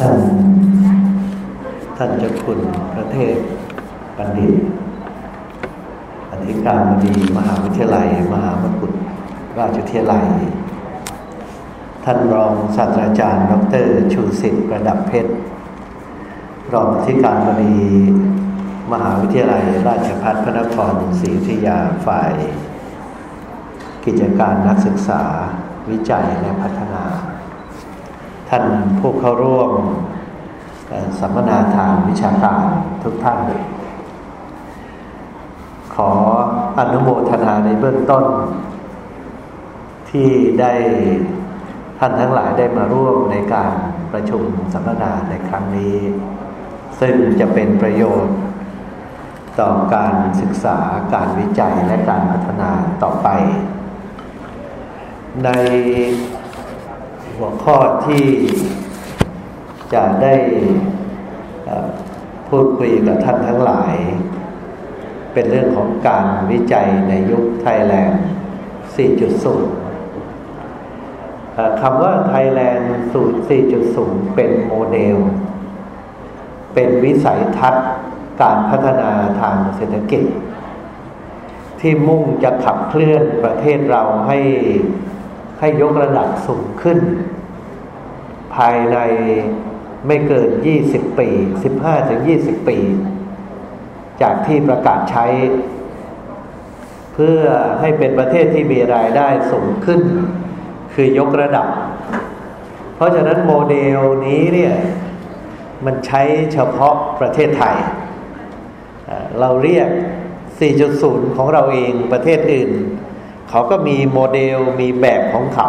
ท่านท่านเจ้าคุณประเทศบัณฑิต อธิการบดีมหาวิทยาลัย มหามกุฏราชวิทยาลัย ท่านรองศาสตราจารย์ ดรชูสิทธิ์ประดับเพชร รองอธิการบดีมหาวิทยาลัย ราชภัฏพระนครศรีอยุธยาฝ่าย กิจการนักศึกษาวิจัยและพัฒนา ท่านผู้เข้าร่วมสัมมนาทางวิชาการทุกท่าน ขออนุโมทนาในเบื้องต้น ที่ได้ท่านทั้งหลายได้มาร่วมในการประชุมสัมมนาในครั้งนี้ ซึ่งจะเป็นประโยชน์ ต่อการศึกษาการวิจัยและการพัฒนาต่อไป ใน หัวข้อที่จะได้พูดคุยกับท่านทั้งหลาย เป็นเรื่องของการวิจัยในยุคไทยแลนด์ 4.0 คำว่าไทยแลนด์สูตร4.0 เป็นโมเดล เป็นวิสัยทัศน์การพัฒนาทางเศรษฐกิจ ที่มุ่งจะขับเคลื่อนประเทศเราให้ ให้ยกระดับสูงขึ้น ภายในไม่เกิน 20 ปี 15-20 ปี จากที่ประกาศใช้ เพื่อให้เป็นประเทศที่มีรายได้สูงขึ้น คือยกระดับ เพราะฉะนั้นโมเดลนี้เนี่ยมันใช้เฉพาะประเทศไทย เราเรียก 4.0 ของเราเองประเทศอื่น เขาก็มีโมเดลมีแบบของเขา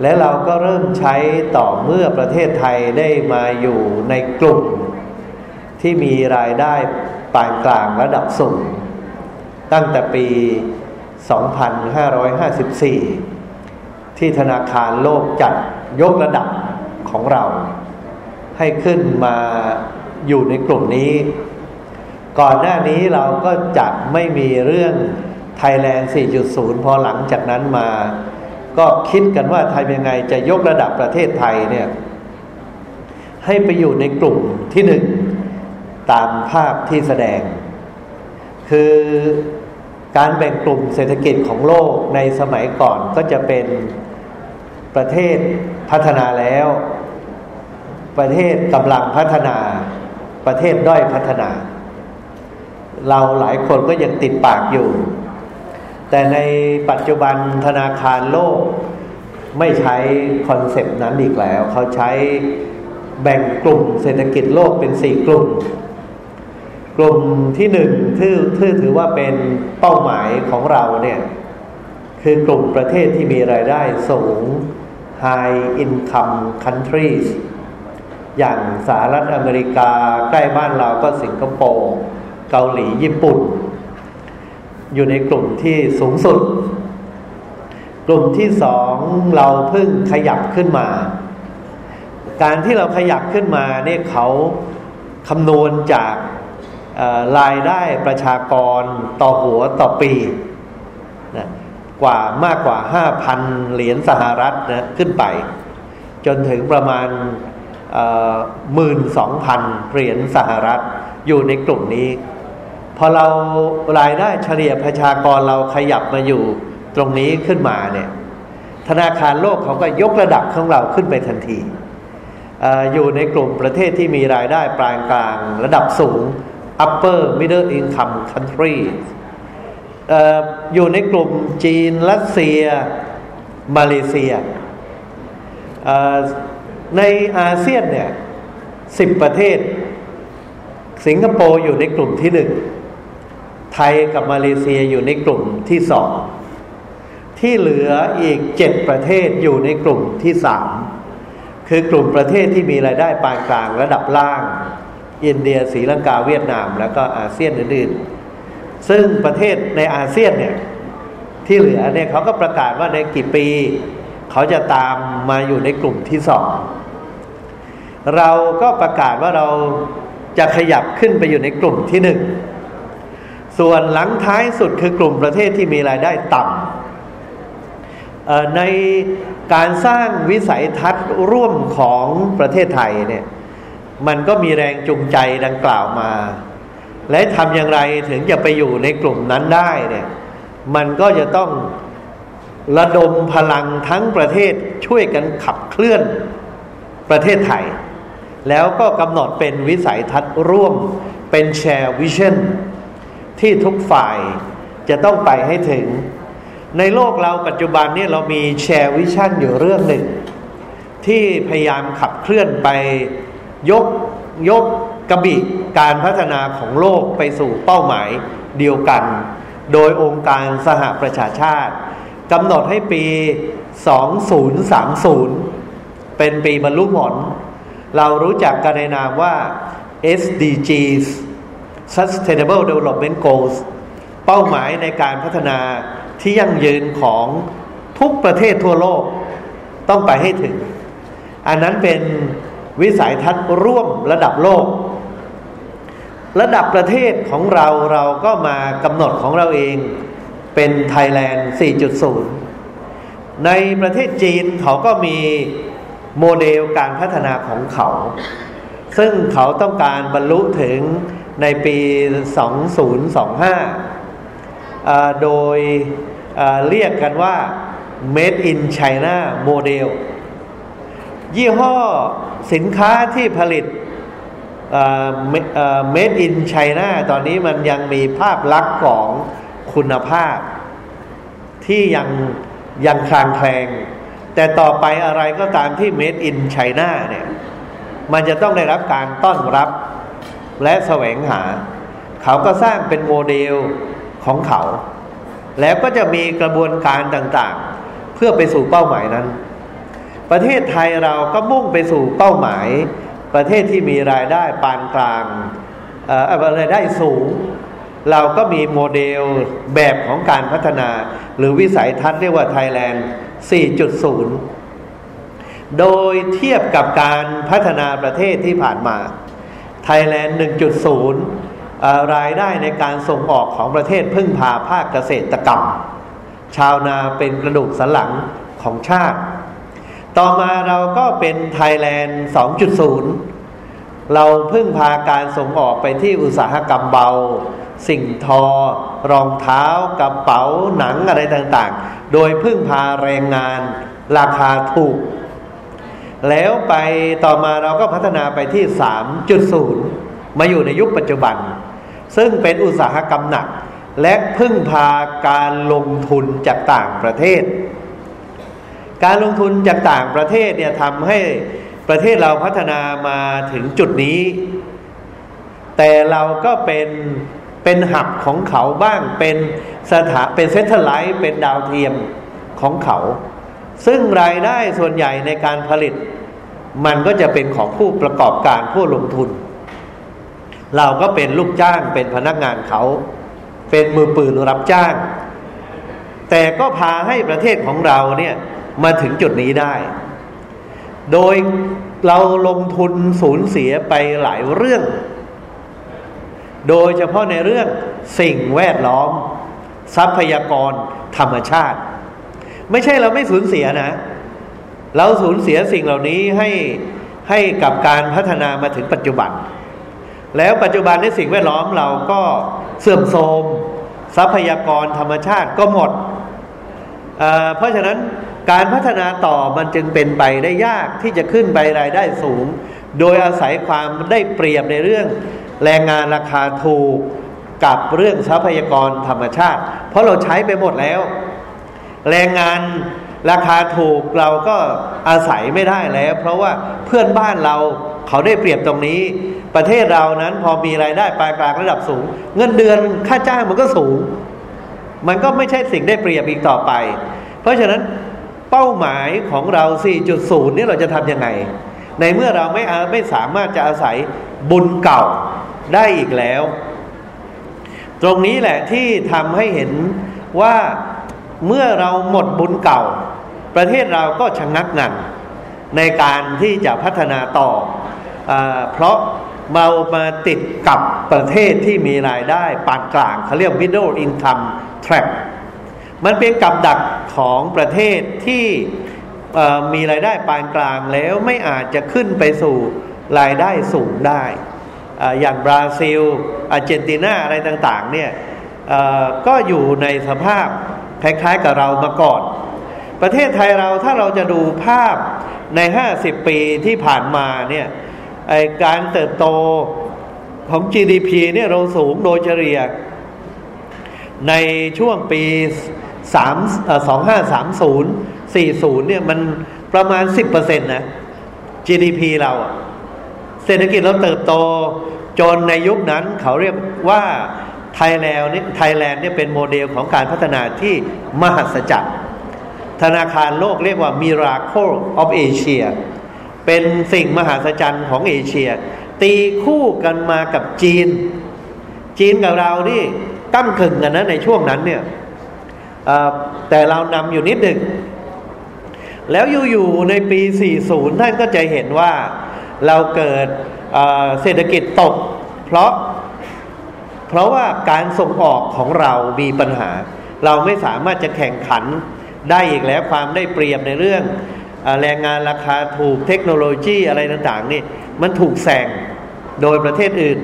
และเราก็เริ่มใช้ต่อเมื่อประเทศไทยได้มาอยู่ในกลุ่ม ที่มีรายได้ปานกลางระดับสูง ตั้งแต่ปี 2554 ที่ธนาคารโลกจัดยกระดับของเรา ให้ขึ้นมาอยู่ในกลุ่มนี้ ก่อนหน้านี้เราก็จะไม่มีเรื่อง ไทยแลนด์ 4.0 พอหลังจากนั้นมา ก็คิดกันว่าไทำยังไงจะยกระดับประเทศไทยเนี่ยให้ไปอยู่ในกลุ่มที่หนึ่งตามภาพที่แสดง คือการแบ่งกลุ่มเศรษฐกิจของโลกในสมัยก่อนก็จะเป็นประเทศพัฒนาแล้ว ประเทศกำลังพัฒนา ประเทศด้อยพัฒนา เราหลายคนก็ยังติดปากอยู่ แต่ในปัจจุบันธนาคารโลกไม่ใช้ concept นั้นอีกแล้ว เขาใช้แบ่งกลุ่มเศรษฐกิจโลกเป็นสี่กลุ่ม กลุ่มที่หนึ่งที่ที่ถือว่าเป็นเป้าหมายของเราเนี่ยคือกลุ่มประเทศที่มีรายได้สูง High Income Countries อย่างสหรัฐอเมริกาใกล้บ้านเราก็สิงคโปร์ เกาหลีญี่ปุ่น อยู่ในกลุ่มที่สูงสุด กลุ่มที่สองเราเพิ่งขยับขึ้นมา การที่เราขยับขึ้นมาเนี่ยเขาคำนวณจากรายได้ประชากรต่อหัวต่อปีนะกว่ามากกว่าห้าพันเหรียญสหรัฐนะขึ้นไป จนถึงประมาณหมื่นสองพันเหรียญสหรัฐอยู่ในกลุ่มนี้ พอเรารายได้เฉลี่ยประชากรเราขยับมาอยู่ตรงนี้ขึ้นมาเนี่ยธนาคารโลกเขาก็ยกระดับของเราขึ้นไปทันทีออยู่ในกลุ่มประเทศที่มีรายได้ปานกลาง ระดับสูง upper middle income country ออยู่ในกลุ่มจีน รัสเซีย มาเลเซีย ในอาเซียนเนี่ยสิบประเทศ สิงคโปร์อยู่ในกลุ่มที่หนึ่ง ทยกับมาเลเซียอยู่ในกลุ่มที่สองที่เหลืออีกเจ็ดประเทศอยู่ในกลุ่มที่สามคือกลุ่มประเทศที่มีรายได้ปานกลางระดับล่าง อินเดียศรีลังกาเวียดนาม แล้วก็อาเซียนอื่นๆ ซึ่งประเทศในอาเซียนเนี่ยที่เหลือเนี่ยเขาก็ประกาศว่าในกี่ปี เขาจะตามมาอยู่ในกลุ่มที่สองเราก็ประกาศว่าเราจะขยับขึ้นไปอยู่ในกลุ่มที่หนึ่ง ส่วนหลังท้ายสุดคือกลุ่มประเทศที่มีรายได้ต่ำในการสร้างวิสัยทัศน์ร่วมของประเทศไทยเนี่ยมันก็มีแรงจูงใจดังกล่าวมา และทำอย่างไรถึงจะไปอยู่ในกลุ่มนั้นได้เนี่ยมันก็จะต้องระดมพลังทั้งประเทศช่วยกันขับเคลื่อนประเทศไทย แล้วก็กำหนดเป็นวิสัยทัศน์ร่วมเป็น shared vision ที่ทุกฝ่ายจะต้องไปให้ถึง ในโลกเราปัจจุบันนี้เรามี shared vision อยู่เรื่องหนึ่ง ที่พยายามขับเคลื่อนไปยกยกระดับการพัฒนาของโลกไปสู่เป้าหมายเดียวกัน โดยองค์การสหประชาชาติกำหนดให้ปี 2030 เป็นปีบรรลุผลเรารู้จักกันในนามว่า SDGs Sustainable Development Goals เป้าหมายในการพัฒนาที่ยั่งยืนของทุกประเทศทั่วโลกต้องไปให้ถึง อันนั้นเป็นวิสัยทัศน์ร่วมระดับโลก ระดับประเทศของเราเราก็มากำหนดของเราเองเป็นไทยแลนด์4.0 ในประเทศจีนเขาก็มีโมเดลการพัฒนาของเขา ซึ่งเขาต้องการบรรลุถึง ในปี 2025 โดยเรียกกันว่า Made in China Model ยี่ห้อสินค้าที่ผลิต Made in China ตอนนี้มันยังมีภาพลักษณ์ของคุณภาพ ที่ยังยังคลางแคลง แต่ต่อไปอะไรก็ตามที่ Made in China เนี่ย มันจะต้องได้รับการต้อนรับ และแสวงหา เขาก็สร้างเป็นโมเดลของเขา แล้วก็จะมีกระบวนการต่างๆ เพื่อไปสู่เป้าหมายนั้น ประเทศไทยเราก็มุ่งไปสู่เป้าหมาย ประเทศที่มีรายได้ปานกลางรายได้สูง เราก็มีโมเดลแบบของการพัฒนา หรือวิสัยทัศน์เรียกว่าไทยแลนด์ 4.0 โดยเทียบกับการพัฒนาประเทศที่ผ่านมา ไทยแลนด์1.0 รายได้ในการส่งออกของประเทศพึ่งพาภาคเกษตรกรรม ชาวนาเป็นกระดูกสันหลังของชาติ ต่อมาเราก็เป็นไทยแลนด์2.0 เราพึ่งพาการส่งออกไปที่อุตสาหกรรมเบา สิ่งทอ รองเท้ากระเป๋าหนังอะไรต่างๆ โดยพึ่งพาแรงงานราคาถูก แล้วไปต่อมาเราก็พัฒนาไปที่ 3.0 มาอยู่ในยุคปัจจุบัน ซึ่งเป็นอุตสาหกรรมหนัก และพึ่งพาการลงทุนจากต่างประเทศ การลงทุนจากต่างประเทศเนี่ยทำให้ประเทศเราพัฒนามาถึงจุดนี้ แต่เราก็เป็นเป็น hub ของเขาบ้างเป็นสถาเป็น satellite เป็นดาวเทียมของเขา ซึ่งรายได้ส่วนใหญ่ในการผลิต มันก็จะเป็นของผู้ประกอบการผู้ลงทุน เราก็เป็นลูกจ้างเป็นพนักงานเขา เป็นมือปืนรับจ้าง แต่ก็พาให้ประเทศของเราเนี่ยมาถึงจุดนี้ได้ โดยเราลงทุนสูญเสียไปหลายเรื่อง โดยเฉพาะในเรื่องสิ่งแวดล้อม ทรัพยากรธรรมชาติ ไม่ใช่เราไม่สูญเสียนะ เราสูญเสียสิ่งเหล่านี้ให้ให้กับการพัฒนามาถึงปัจจุบัน แล้วปัจจุบันในสิ่งแวดล้อมเราก็เสื่อมโทรมทรัพยากรธรรมชาติก็หมดเเพราะฉะนั้นการพัฒนาต่อมันจึงเป็นไปได้ยากที่จะขึ้นไปรายได้สูง โดยอาศัยความได้เปรียบในเรื่อง แรงงานราคาถูกกับเรื่องทรัพยากรธรรมชาติ เพราะเราใช้ไปหมดแล้ว แรงงานราคาถูกเราก็อาศัยไม่ได้แล้ว เพราะว่าเพื่อนบ้านเราเขาได้เปรียบตรงนี้ ประเทศเรานั้นพอมีรายได้ปานกลางระดับสูง เงินเดือนค่าจ้างมันก็สูง มันก็ไม่ใช่สิ่งได้เปรียบอีกต่อไป เพราะฉะนั้นเป้าหมายของเรา 4.0 นี่เราจะทำยังไง ในเมื่อเราไม่ไม่สามารถจะอาศัยบุญเก่าได้อีกแล้ว ตรงนี้แหละที่ทำให้เห็นว่า เมื่อเราหมดบุญเก่า ประเทศเราก็ชะงักงันในการที่จะพัฒนาต่ออเพราะเรามาติดกับประเทศที่มีรายได้ปานกลางเขาเรียก middle income trap มันเป็นกับดักของประเทศที่มีรายได้ปานกลางแล้วไม่อาจจะขึ้นไปสู่รายได้สูงได้ อย่างบราซิลอาร์เจนตินาอะไรต่างๆเนี่ยก็อยู่ในสภาพ คล้ายๆกับเรามาก่อน ประเทศไทยเราถ้าเราจะดูภาพใน 50 ปีที่ผ่านมาเนี่ยการเติบโตของ GDP เนี่ยเราสูงโดยเฉลี่ย ในช่วงปี3 2530 40 เนี่ยมันประมาณ 10%นะ GDP เรา เศรษฐกิจเราเติบโตจนในยุคนั้นเขาเรียกว่า ไทยแลนด์นี่ไทยแลนด์เนี่ยเป็นโมเดลของการพัฒนาที่มหัศจรรย์ธนาคารโลกเรียกว่า Miracle of Asia เป็นสิ่งมหัศจรรย์ของเอเชีย ตีคู่กันมากับจีน จีนกับเรานี่ก้ำกึ่งกันนะในช่วงนั้นเนี่ยแต่เรานำอยู่นิดหนึ่งแล้วอยู่ๆในปี 40 ท่านก็จะเห็นว่าเราเกิดเศรษฐกิจตก เพราะ เพราะว่าการส่งออกของเรามีปัญหา เราไม่สามารถจะแข่งขันได้อีกแล้วความได้เปรียบในเรื่องแรงงานราคาถูกเทคโนโลยีอะไรต่างๆนี่มันถูกแซงโดยประเทศอื่น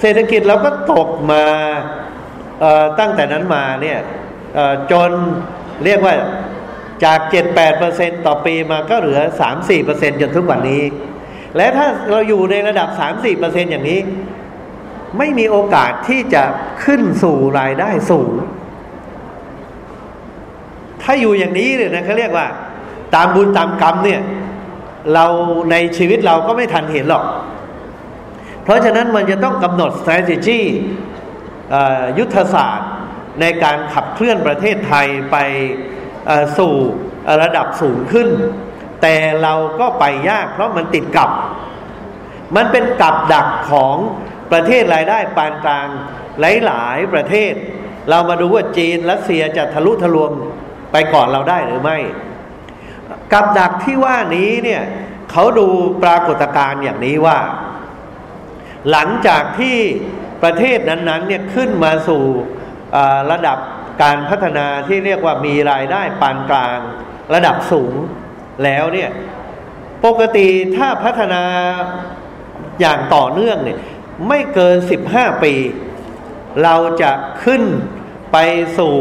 เศรษฐกิจเราก็ตกมาตั้งแต่นั้นมาเนี่ยจนเรียกว่าจาก 7-8%ต่อปีมาก็เหลือ 3-4%จนทุกวันนี้ และถ้าเราอยู่ในระดับ 3-4%อย่างนี้ ไม่มีโอกาสที่จะขึ้นสู่รายได้สูง ถ้าอยู่อย่างนี้เนี่ยนะเขาเรียกว่า ตามบุญตามกรรมเนี่ย เราในชีวิตเราก็ไม่ทันเห็นหรอก เพราะฉะนั้นมันจะต้องกำหนด strategy ยุทธศาสตร์ในการขับเคลื่อนประเทศไทยไปสู่ระดับสูงขึ้น แต่เราก็ไปยากเพราะมันติดกับ มันเป็นกับดักของ ประเทศรายได้ปานกลางหลายๆประเทศ เรามาดูว่าจีนรัสเซียจะทะลุทะลวงไปก่อนเราได้หรือไม่ กับดักที่ว่านี้เนี่ยเขาดูปรากฏการณ์อย่างนี้ว่า หลังจากที่ประเทศนั้นๆเนี่ยขึ้นมาสู่ระดับการพัฒนาที่เรียกว่ามีรายได้ปานกลาง ระดับสูงแล้วเนี่ยปกติถ้าพัฒนาอย่างต่อเนื่องเนี่ย ไม่เกินสิบห้าปี เราจะขึ้นไปสู่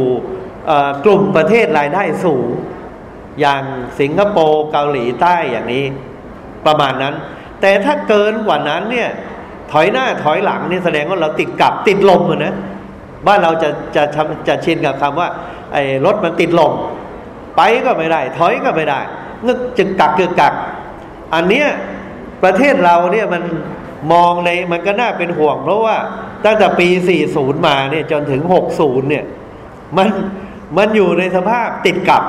กลุ่มประเทศรายได้สูง อย่างสิงคโปร์เกาหลีใต้อย่างนี้ ประมาณนั้น แต่ถ้าเกินกว่านั้นเนี่ยถอยหน้าถอยหลังนี่แสดงว่าเราติดกับติดลมนะบ้านเราจะจะจะชินกับคำว่าไอ้รถมันติดลม ไปก็ไม่ได้ ถอยก็ไม่ได้งึกจึงกักเกือกัก อันเนี้ยประเทศเราเนี่ยมัน มองในมันก็น่าเป็นห่วง เพราะว่าตั้งแต่ปี 40 มาเนี่ยจนถึง 60 เนี่ย มันมันอยู่ในสภาพติดกับ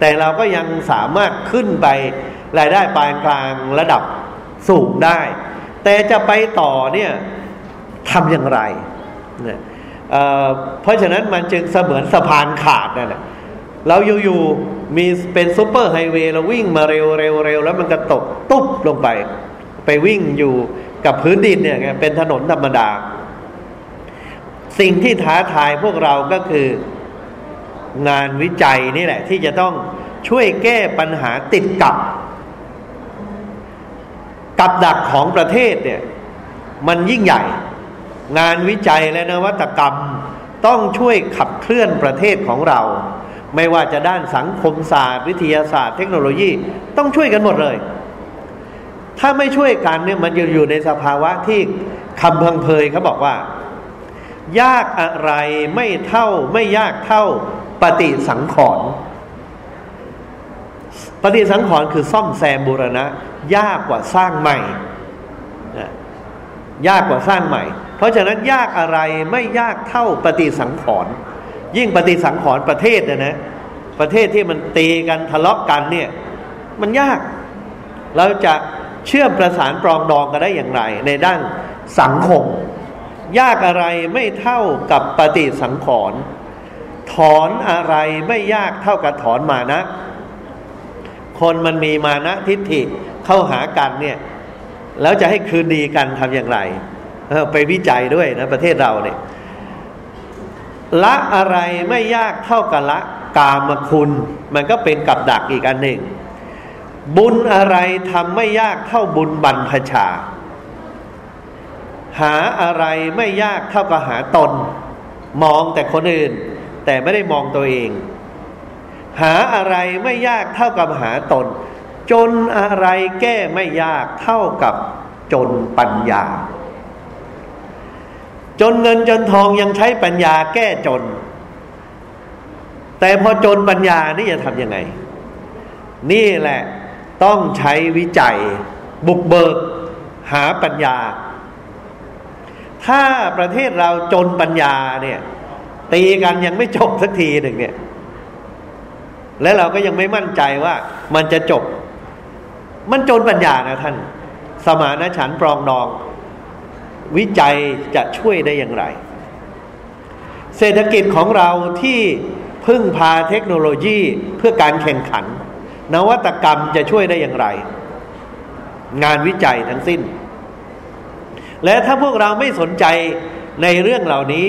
แต่เราก็ยังสามารถขึ้นไปรายได้ปานกลางระดับสูงได้ แต่จะไปต่อเนี่ยทำอย่างไรเนี่ยเพราะฉะนั้นมันจึงเสมือนสะพานขาดนั่นแหละเราอยู่ๆมีเป็นซูเปอร์ไฮเวย์เราวิ่งมาเร็วเร็วเร็วแล้วมันก็ตกตุ๊บลงไป ไปวิ่งอยู่กับพื้นดินเนี่ยเป็นถนนธรรมดา สิ่งที่ท้าทายพวกเราก็คืองานวิจัยนี่แหละ ที่จะต้องช่วยแก้ปัญหาติดกับ กับดักของประเทศเนี่ย มันยิ่งใหญ่ งานวิจัยและนวัตกรรมต้องช่วยขับเคลื่อนประเทศของเรา ไม่ว่าจะด้านสังคมศาสตร์ วิทยาศาสตร์ เทคโนโลยีต้องช่วยกันหมดเลย ถ้าไม่ช่วยกันเนี่ยมันจะอยู่ในสภาวะที่คำพังเพยเขาบอกว่า ยากอะไรไม่เท่าไม่ยากเท่าปฏิสังขรณ์ปฏิสังขรณ์คือซ่อมแซมบูรณะ ยากกว่าสร้างใหม่ ยากกว่าสร้างใหม่ เพราะฉะนั้นยากอะไรไม่ยากเท่าปฏิสังขรณ์ยิ่งปฏิสังขรณ์ประเทศนะนะ ประเทศที่มันตีกันทะเลาะกันเนี่ย มันยาก เราจะ เชื่อมประสานปรองดองกันได้อย่างไร ในด้านสังคม ยากอะไรไม่เท่ากับปฏิสังขรณ์ถอนอะไรไม่ยากเท่ากับถอนมานะ คนมันมีมานะทิฏฐิเข้าหากันเนี่ย แล้วจะให้คืนดีกันทำอย่างไรไปวิจัยด้วยนะประเทศเราเนี่ย ละอะไรไม่ยากเท่ากับละกามคุณ มันก็เป็นกับดักอีกอันหนึ่ง บุญอะไรทำไม่ยากเท่าบุญบรรพชา หาอะไรไม่ยากเท่ากับหาตน มองแต่คนอื่น แต่ไม่ได้มองตัวเอง หาอะไรไม่ยากเท่ากับหาตน จนอะไรแก้ไม่ยากเท่ากับจนปัญญา จนเงินจนทองยังใช้ปัญญาแก้จน แต่พอจนปัญญานี่จะทำยังไง นี่แหละ ต้องใช้วิจัย บุกเบิก หาปัญญา ถ้าประเทศเราจนปัญญาเนี่ยตีกันยังไม่จบสักทีหนึ่งเนี่ย และเราก็ยังไม่มั่นใจว่ามันจะจบ มันจนปัญญานะท่าน สมานฉันปรองนอง วิจัยจะช่วยได้อย่างไร เศรษฐกิจของเราที่พึ่งพาเทคโนโลยีเพื่อการแข่งขัน นวัตกรรมจะช่วยได้อย่างไร งานวิจัยทั้งสิ้น และถ้าพวกเราไม่สนใจในเรื่องเหล่านี้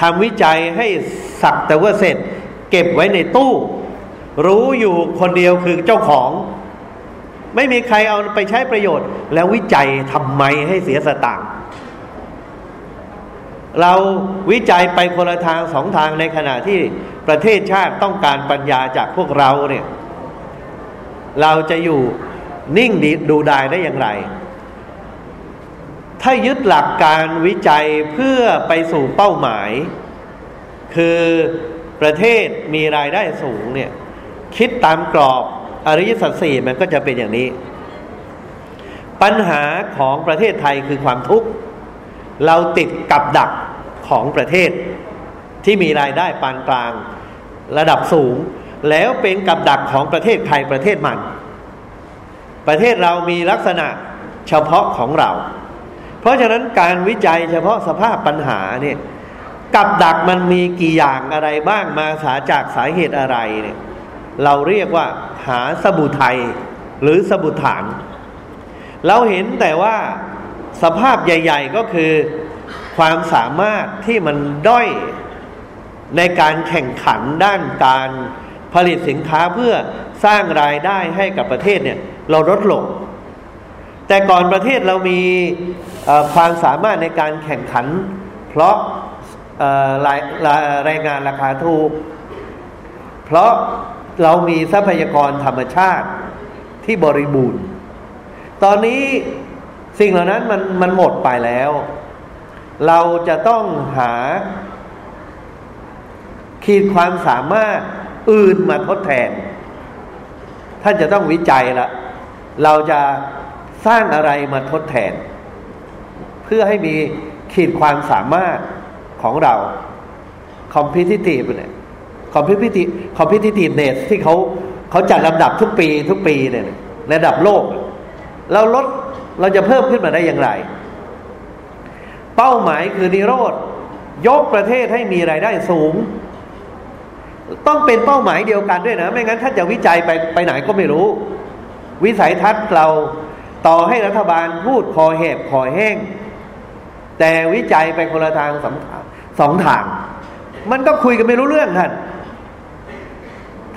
ทำวิจัยให้สักแต่ว่าเสร็จ เก็บไว้ในตู้ รู้อยู่คนเดียวคือเจ้าของ ไม่มีใครเอาไปใช้ประโยชน์ แล้ววิจัยทำไมให้เสียสตางค์เราวิจัยไปคนละทางสองทางในขณะที่ประเทศชาติต้องการปัญญาจากพวกเราเนี่ย เราจะอยู่นิ่งดีดูดายได้อย่างไร ถ้ายึดหลักการวิจัยเพื่อไปสู่เป้าหมาย คือประเทศมีรายได้สูงเนี่ยคิดตามกรอบอริยสัจสี่มันก็จะเป็นอย่างนี้ ปัญหาของประเทศไทยคือความทุกข์ เราติดกับดักของประเทศที่มีรายได้ปานกลาง ระดับสูง แล้วเป็นกับดักของประเทศใครประเทศมัน ประเทศเรามีลักษณะเฉพาะของเรา เพราะฉะนั้นการวิจัยเฉพาะสภาพปัญหาเนี่ยกับดักมันมีกี่อย่างอะไรบ้างมาสาจากสาเหตุอะไรเนี่ยเราเรียกว่าหาสบุทัยหรือสบุฐาน เราเห็นแต่ว่าสภาพใหญ่ ๆก็คือความสามารถที่มันด้อยในการแข่งขันด้านการ ผลิตสินค้าเพื่อสร้างรายได้ให้กับประเทศเนี่ยเราลดลง แต่ก่อนประเทศเรามีความสามารถในการแข่งขัน เพราะรายรายงานราคาถูก เพราะเรามีทรัพยากรธรรมชาติที่บริบูรณ์ ตอนนี้สิ่งเหล่านั้นมันมันหมดไปแล้ว เราจะต้องหาขีดความสามารถ อื่นมาทดแทน ท่านจะต้องวิจัยละเราจะสร้างอะไรมาทดแทน เพื่อให้มีขีดความสามารถของเรา competitive เนี่ย competitive competitive ness ที่เขาเขาจัดลำดับทุกปีทุกปีเนี่ยระดับโลก เราลดเราจะเพิ่มขึ้นมาได้อย่างไร เป้าหมายคือนิโรธยกประเทศให้มีรายได้สูง ต้องเป็นเป้าหมายเดียวกันด้วยนะ ไม่งั้นถ้านจะวิจัยไปไปไหนก็ไม่รู้ วิสัยทัศน์เราต่อให้รัฐบาลพูดคอแหบคอแห้ง แต่วิจัยไปคนละทางสองทางสองทาง มันก็คุยกันไม่รู้เรื่องท่าน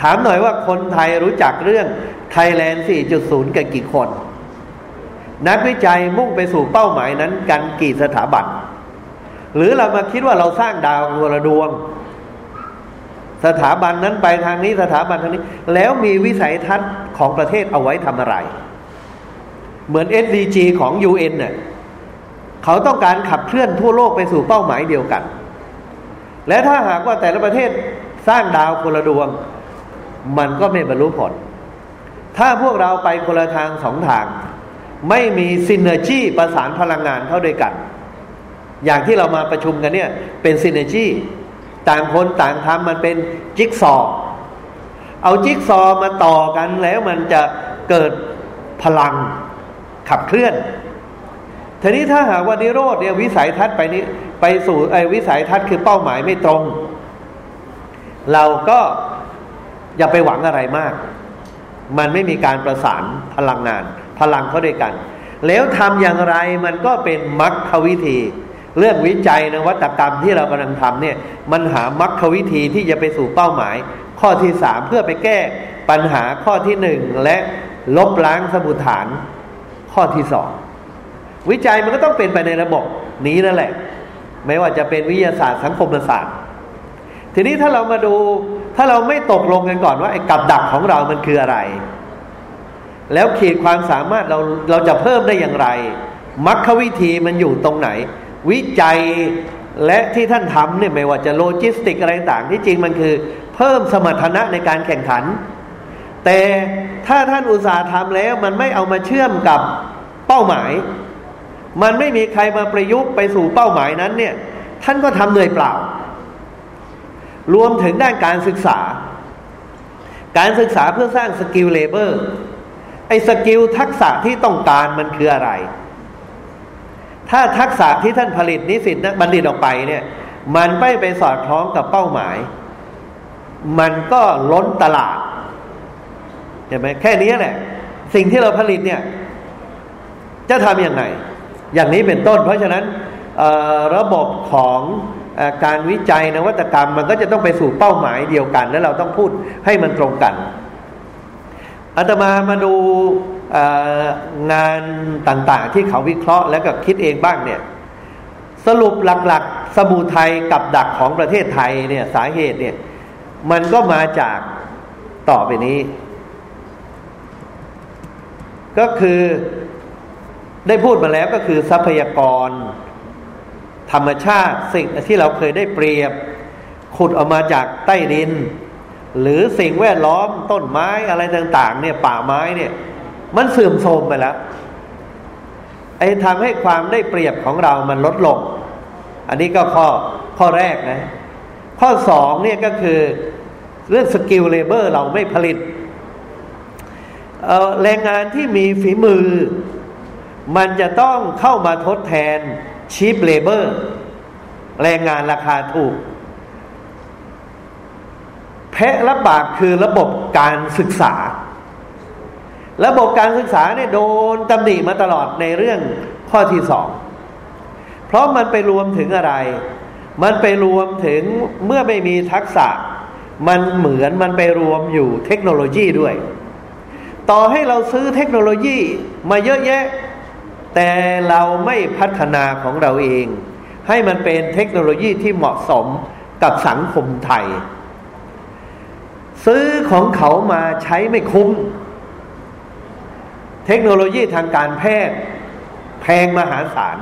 ถามหน่อยว่าคนไทยรู้จักเรื่องไทยแลนด์ 4.0 กันกี่คน นักวิจัยมุ่งไปสู่เป้าหมายนั้นกันกี่สถาบัน หรือเรามาคิดว่าเราสร้างดาวดวงดวง สถาบันนั้นไปทางนี้สถาบันทางนี้ แล้วมีวิสัยทัศน์ของประเทศเอาไว้ทำอะไร เหมือน SDG ของ UN เนี่ยเขาต้องการขับเคลื่อนทั่วโลกไปสู่เป้าหมายเดียวกัน และถ้าหากว่าแต่ละประเทศสร้างดาวคนละดวง มันก็ไม่บรรลุผล ถ้าพวกเราไปคนละทางสองทาง ไม่มีซินเนอร์จีประสานพลังงานเข้าด้วยกัน อย่างที่เรามาประชุมกันเนี่ยเป็น synergy ต่างคนต่างทำมันเป็นจิ๊กซอว์เอาจิ๊กซอว์มาต่อกันแล้วมันจะเกิดพลังขับเคลื่อน ทีนี้ถ้าหากว่านิโรธเนี่ยวิสัยทัศน์ไปนี้ไปสู่ไอ้วิสัยทัศน์คือเป้าหมายไม่ตรง เราก็อย่าไปหวังอะไรมาก มันไม่มีการประสานพลังงาน พลังเข้าด้วยกัน แล้วทำอย่างไรมันก็เป็นมรรควิธี เรื่องวิจัยนวัตกรรมที่เรากำลังทำเนี่ยมันหามรรควิธีที่จะไปสู่เป้าหมาย ข้อที่สามเพื่อไปแก้ปัญหาข้อที่หนึ่งและลบล้างสมุทฐาน ข้อที่สองวิจัยมันก็ต้องเป็นไปในระบบนี้นั่นแหละ ไม่ว่าจะเป็นวิทยาศาสตร์สังคมศาสตร์ ทีนี้ถ้าเรามาดูถ้าเราไม่ตกลงกันก่อนว่าไอ้กับดักของเรามันคืออะไร แล้วขีดความสามารถเราเราจะเพิ่มได้อย่างไรมรรควิธีมันอยู่ตรงไหน วิจัยและที่ท่านทำเนี่ยไม่ว่าจะโลจิสติกอะไรต่างที่จริงมันคือ เพิ่มสมรรถนะในการแข่งขัน แต่ถ้าท่านอุตสาห์ทำแล้วมันไม่เอามาเชื่อมกับเป้าหมาย มันไม่มีใครมาประยุกต์ไปสู่เป้าหมายนั้นเนี่ย ท่านก็ทำเหนื่อยเปล่า รวมถึงด้านการศึกษา การศึกษาเพื่อสร้าง skilled labor ไอ้ skill ทักษะที่ต้องการมันคืออะไร ถ้าทักษะที่ท่านผลิตนิสิตบัณฑิตออกไปเนี่ย มันไม่ไปสอดคล้องกับเป้าหมาย มันก็ล้นตลาดเห็นไหมแค่นี้แหละ สิ่งที่เราผลิตเนี่ย จะทำยังไงอย่างนี้เป็นต้น เพราะฉะนั้นระบบของอการวิจัยนวัตกรรม มันก็จะต้องไปสู่เป้าหมายเดียวกัน แล้วเราต้องพูดให้มันตรงกันอาตมามาดู งานต่างๆ ที่เขาวิเคราะห์แล้วก็คิดเองบ้างเนี่ยสรุปหลักๆ สมุทัยกับดักของประเทศไทยเนี่ยสาเหตุเนี่ยมันก็มาจากต่อไปนี้ ก็คือได้พูดมาแล้วก็คือทรัพยากร ธรรมชาติสิ่งที่เราเคยได้เปรียบ ขุดออกมาจากใต้ดิน หรือสิ่งแวดล้อมต้นไม้อะไรต่าง ๆ เนี่ยป่าไม้เนี่ย มันเสื่อมโทรมไปแล้วไอ้ทำให้ความได้เปรียบของเรามันลดลง อันนี้ก็ข้อข้อแรกนะ ข้อสองเนี่ยก็คือเรื่อง skill labor เราไม่ผลิตแรงงานที่มีฝีมือ มันจะต้องเข้ามาทดแทนชีพเลเบอร์แรงงานราคาถูก แพะรับบาปคือระบบการศึกษา ระบบการศึกษาเนี่ยโดนตำหนิมาตลอดในเรื่องข้อที่สองเพราะมันไปรวมถึงอะไร มันไปรวมถึงเมื่อไม่มีทักษะ มันเหมือนมันไปรวมอยู่เทคโนโลยีด้วย ต่อให้เราซื้อเทคโนโลยีมาเยอะแยะ แต่เราไม่พัฒนาของเราเอง ให้มันเป็นเทคโนโลยีที่เหมาะสมกับสังคมไทย ซื้อของเขามาใช้ไม่คุ้ม เทคโนโลยีทางการแพทย์แพงมหาศาล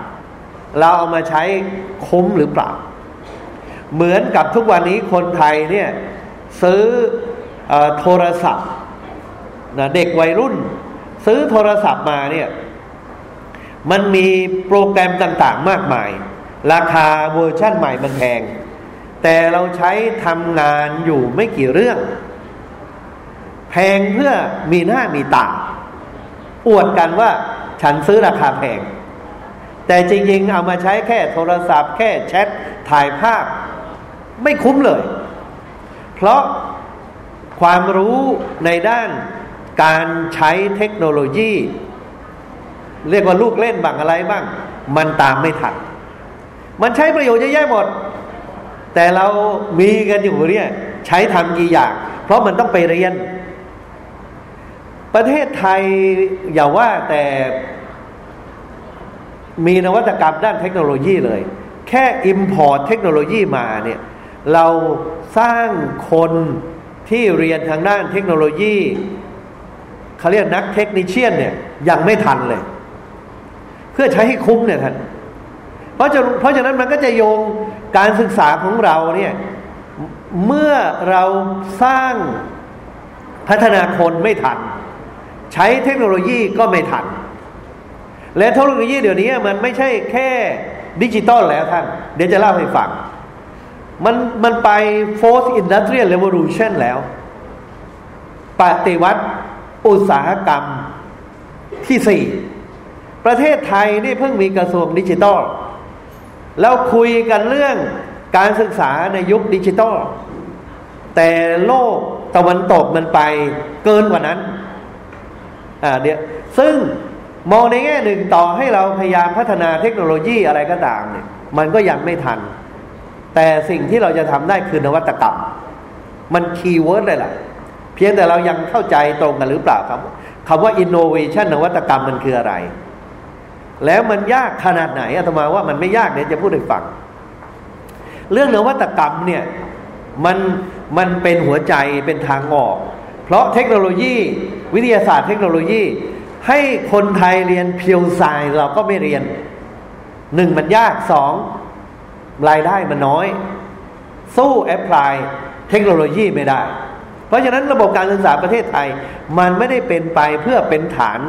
เราเอามาใช้คุ้มหรือเปล่า เหมือนกับทุกวันนี้คนไทยเนี่ยซื้อโทรศัพท์นะเด็กวัยรุ่น ซื้อโทรศัพท์มาเนี่ยมันมีโปรแกรมต่างๆ มากมาย ราคาเวอร์ชั่นใหม่มันแพง แต่เราใช้ทำงานอยู่ไม่กี่เรื่อง แพงเพื่อมีหน้ามีตา อวดกันว่าฉันซื้อราคาแพง แต่จริงๆเอามาใช้แค่โทรศัพท์ แค่แชทถ่ายภาพ ไม่คุ้มเลย เพราะความรู้ในด้านการใช้เทคโนโลยี เรียกว่าลูกเล่นบ้างอะไรบ้าง มันตามไม่ทัน มันใช้ประโยชน์เยอะแยะหมด แต่เรามีกันอยู่เนี่ยใช้ทำกี่อย่าง เพราะมันต้องไปเรียน ประเทศไทยอย่าว่าแต่มีนวัตกรรมด้านเทคโนโลยีเลย แค่ Import เทคโนโลยีมาเนี่ยเราสร้างคนที่เรียนทางด้านเทคโนโลยีเขาเรียกนักเทคนิเชียนเนี่ยยังไม่ทันเลย เพื่อใช้ให้คุ้มเนี่ยท่านเพราะจะเพราะฉะนั้นมันก็จะโยงการศึกษาของเราเนี่ยเมื่อเราสร้างพัฒนาคนไม่ทัน ใช้เทคโนโลยีก็ไม่ทัน และเทคโนโลยีเดี๋ยวนี้มันไม่ใช่แค่ดิจิตอลแล้วท่าน เดี๋ยวจะเล่าให้ฟัง มันมันไป fourth industrial revolution แล้วปฏิวัติอุตสาหกรรมที่สี่ประเทศไทยนี่เพิ่งมีกระทรวงดิจิตอลเราคุยกันเรื่องการศึกษาในยุคดิจิตอลแต่โลกตะวันตกมันไปเกินกว่านั้น อ่าเนี่ยซึ่งมองในแง่หนึ่งต่อให้เราพยายามพัฒนาเทคโนโลยีอะไรก็ตามเนี่ยมันก็ยังไม่ทัน แต่สิ่งที่เราจะทำได้คือนวัตกรรม มัน keyword เลยล่ะ เพียงแต่เรายังเข้าใจตรงกันหรือเปล่าครับคำว่า innovation นวัตกรรมมันคืออะไร แล้วมันยากขนาดไหนอาตมาว่ามันไม่ยากเนี่ยจะพูดให้ฟัง เรื่องนวัตกรรมเนี่ยมันมันเป็นหัวใจเป็นทางออก เพราะเทคโนโลยี วิทยาศาสตร์เทคโนโลยี ให้คนไทยเรียนเพียวไซเราก็ไม่เรียนหนึ่งมันยากสองรายได้มันน้อย สู้แอพพลายเทคโนโลยีไม่ได้ เพราะฉะนั้นระบบการศึกษาประเทศไทย มันไม่ได้เป็นไปเพื่อเป็นฐาน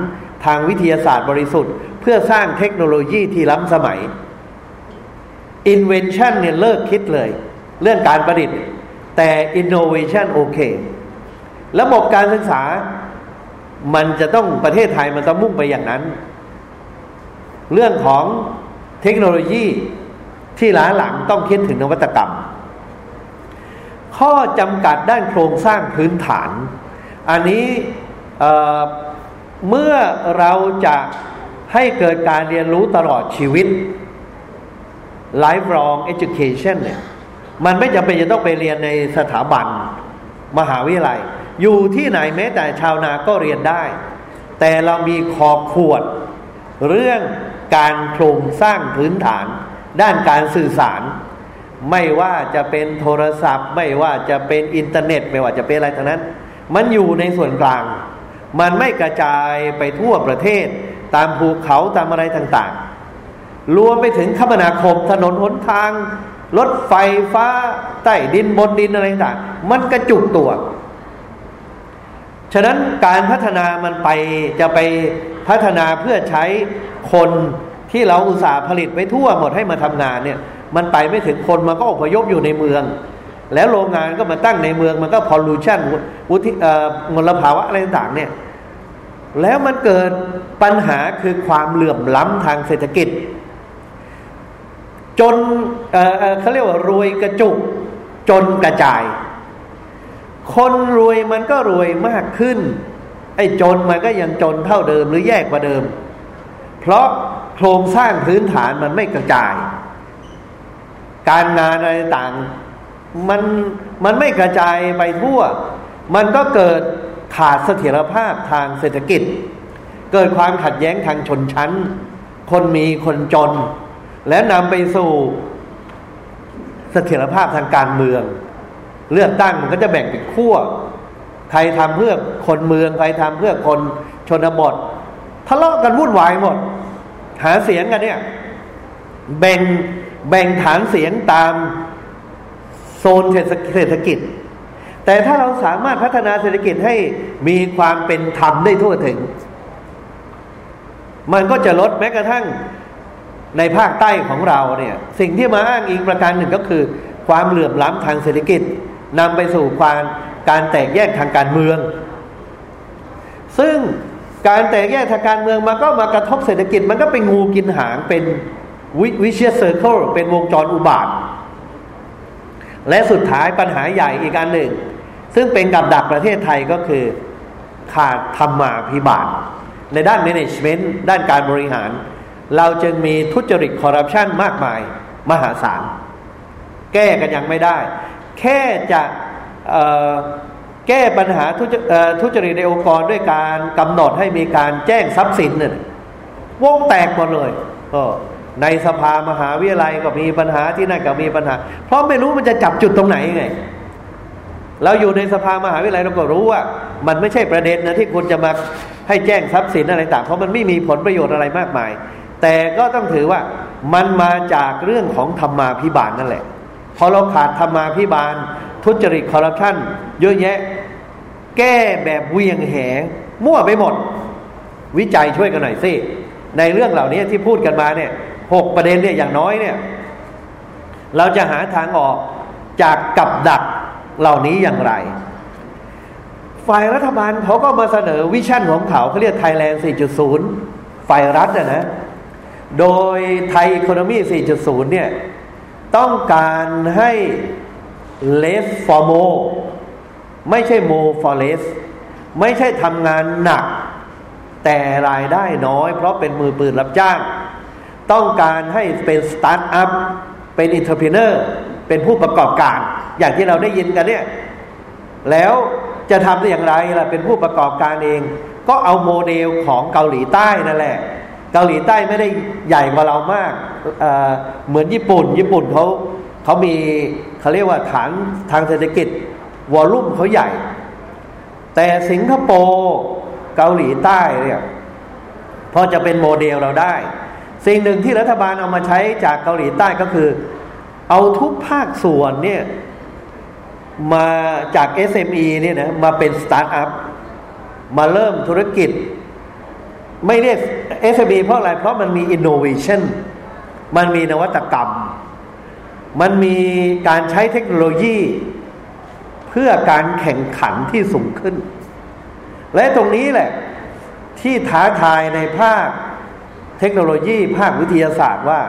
ทางวิทยาศาสตร์บริสุทธิ์ เพื่อสร้างเทคโนโลยีที่ล้ำสมัย invention เนี่ยเลิกคิดเลย เรื่องการประดิษฐ์ แต่ innovation โอเค ระบบการศึกษา มันจะต้องประเทศไทยมันต้องมุ่งไปอย่างนั้น เรื่องของเทคโนโลยีที่ล้าหลังต้องคิดถึงนวัตกรรม ข้อจำกัดด้านโครงสร้างพื้นฐาน อันนี้เเมื่อเราจะให้เกิดการเรียนรู้ตลอดชีวิต lifelong education เนี่ย มันไม่จำเป็นจะต้องไปเรียนในสถาบันมหาวิทยาลัย อยู่ที่ไหนแม้แต่ชาวนาก็เรียนได้ แต่เรามีขอบขวด เรื่องการโครงสร้างพื้นฐาน ด้านการสื่อสาร ไม่ว่าจะเป็นโทรศัพท์ ไม่ว่าจะเป็นอินเทอร์เน็ต ไม่ว่าจะเป็นอะไรทั้งนั้น มันอยู่ในส่วนกลาง มันไม่กระจายไปทั่วประเทศ ตามภูเขาตามอะไรต่างๆ รวมไปถึงคมนาคมถนนหนทาง รถไฟฟ้าใต้ดินบนดินอะไรต่างมันกระจุกตัว ฉะนั้นการพัฒนามันไปจะไปพัฒนาเพื่อใช้คนที่เราอุตสาห์ผลิตไว้ทั่วหมดให้มาทำงานเนี่ย มันไปไม่ถึงคนมันก็อพยพอยู่ในเมือง แล้วโรงงานก็มาตั้งในเมืองมันก็พอลูชันวุฒิมลภาวะอะไรต่างเนี่ย แล้วมันเกิดปัญหาคือความเหลื่อมล้ำทางเศรษฐกิจ จนเขาเรียกว่ารวยกระจุกจนกระจาย คนรวยมันก็รวยมากขึ้น ไอ้จนมันก็ยังจนเท่าเดิมหรือแย่กว่าเดิม เพราะโครงสร้างพื้นฐานมันไม่กระจาย การงานอะไรต่างมันมันไม่กระจายไปทั่ว มันก็เกิดขาดเสถียรภาพทางเศรษฐกิจ เกิดความขัดแย้งทางชนชั้น คนมีคนจน และนำไปสู่เสถียรภาพทางการเมือง เลือกตั้งมันก็จะแบ่งเป็นขั้วใครทำเพื่อคนเมือง ใครทำเพื่อคนชนบททะเลาะกันวุ่นวายหมด หาเสียงกันเนี่ยแบ่งแบ่งฐานเสียงตามโซนเศรษฐกิจ แต่ถ้าเราสามารถพัฒนาเศรษฐกิจให้มีความเป็นธรรมได้ทั่วถึง มันก็จะลดแม้กระทั่งในภาคใต้ของเราเนี่ย สิ่งที่มาอ้างอิงประการหนึ่งก็คือ ความเหลื่อมล้ำทางเศรษฐกิจ นำไปสู่ความการแตกแยกทางการเมือง ซึ่งการแตกแยกทางการเมืองมันก็มากระทบเศรษฐกิจ มันก็เป็นงูกินหางเป็นวิเชียเซอร์เคิลเป็นวงจรอุบาท และสุดท้ายปัญหาใหญ่อีกอันหนึ่ง ซึ่งเป็นกับดักประเทศไทยก็คือขาดธรรมาภิบาล ในด้าน management ด้านการบริหาร เราจึงมีทุจริตคอร์รัปชันมากมาย มหาศาล แก้กันยังไม่ได้ แค่จะแก้ปัญหาทุจริตในองค์กรด้วยการกำหนดให้มีการแจ้งทรัพย์สินเนี่ยวงแตกหมดเลยก็ในสภามหาวิทยาลัยก็มีปัญหาที่นั่นก็มีปัญหา เพราะไม่รู้มันจะจับจุดตรงไหนไงเราอยู่ในสภามหาวิทยาลัยเราก็รู้ว่า มันไม่ใช่ประเด็นนะที่คุณจะมาให้แจ้งทรัพย์สินอะไรต่างเพราะมันไม่มีผลประโยชน์อะไรมากมาย แต่ก็ต้องถือว่ามันมาจากเรื่องของธรรมาภิบาลนั่นแหละ พอเราขาดธรรมาภิบาล ทุจริตคอร์รัปชันเยอะแยะ แก้แบบเวียงแหมั่วไปหมด วิจัยช่วยกันหน่อยสิในเรื่องเหล่านี้ที่พูดกันมาเนี่ยหกประเด็นเนี่ยอย่างน้อยเนี่ยเราจะหาทางออกจากกับดักเหล่านี้อย่างไร ฝ่ายรัฐบาลเขาก็มาเสนอวิชั่นของเขาเขาเรียกไทยแลนด์ 4.0 ฝ่ายรัฐนะนะ โดยไทยอีโคโนมี 4.0 เนี่ย ต้องการให้ less for m o ไม่ใช่ more for less ไม่ใช่ทำงานหนัก แต่รายได้น้อย เพราะเป็นมือปืนรับจ้าง ต้องการให้เป็นสตาร์ทอัพเป็น entrepreneur เป็นผู้ประกอบการ อย่างที่เราได้ยินกันเนี่ย แล้วจะทำได้อย่างไรล่ะเป็นผู้ประกอบการเอง ก็เอาโมเดลของเกาหลีใต้นั่นแหละ เกาหลีใต้ไม่ได้ใหญ่กว่าเรามากเหมือนญี่ปุ่น ญี่ปุ่นเขาเขามีเขาเรียกว่าฐานทางเศรษฐกิจ volume เขาใหญ่ แต่สิงคโปร์เกาหลีใต้เนี่ยพอจะเป็นโมเดลเราได้ สิ่งหนึ่งที่รัฐบาลเอามาใช้จากเกาหลีใต้ก็คือ เอาทุกภาคส่วนเนี่ยมาจาก SME เนี่ยนะมาเป็นสตาร์ทอัพมาเริ่มธุรกิจ ไม่เรียก SME เพราะอะไร เพราะมันมีอินโนเวชันมันมีนวัตกรรม มันมีการใช้เทคโนโลยี เพื่อการแข่งขันที่สูงขึ้น และตรงนี้แหละ ที่ท้าทายในภาคเทคโนโลยี ภาควิทยาศาสตร์ว่า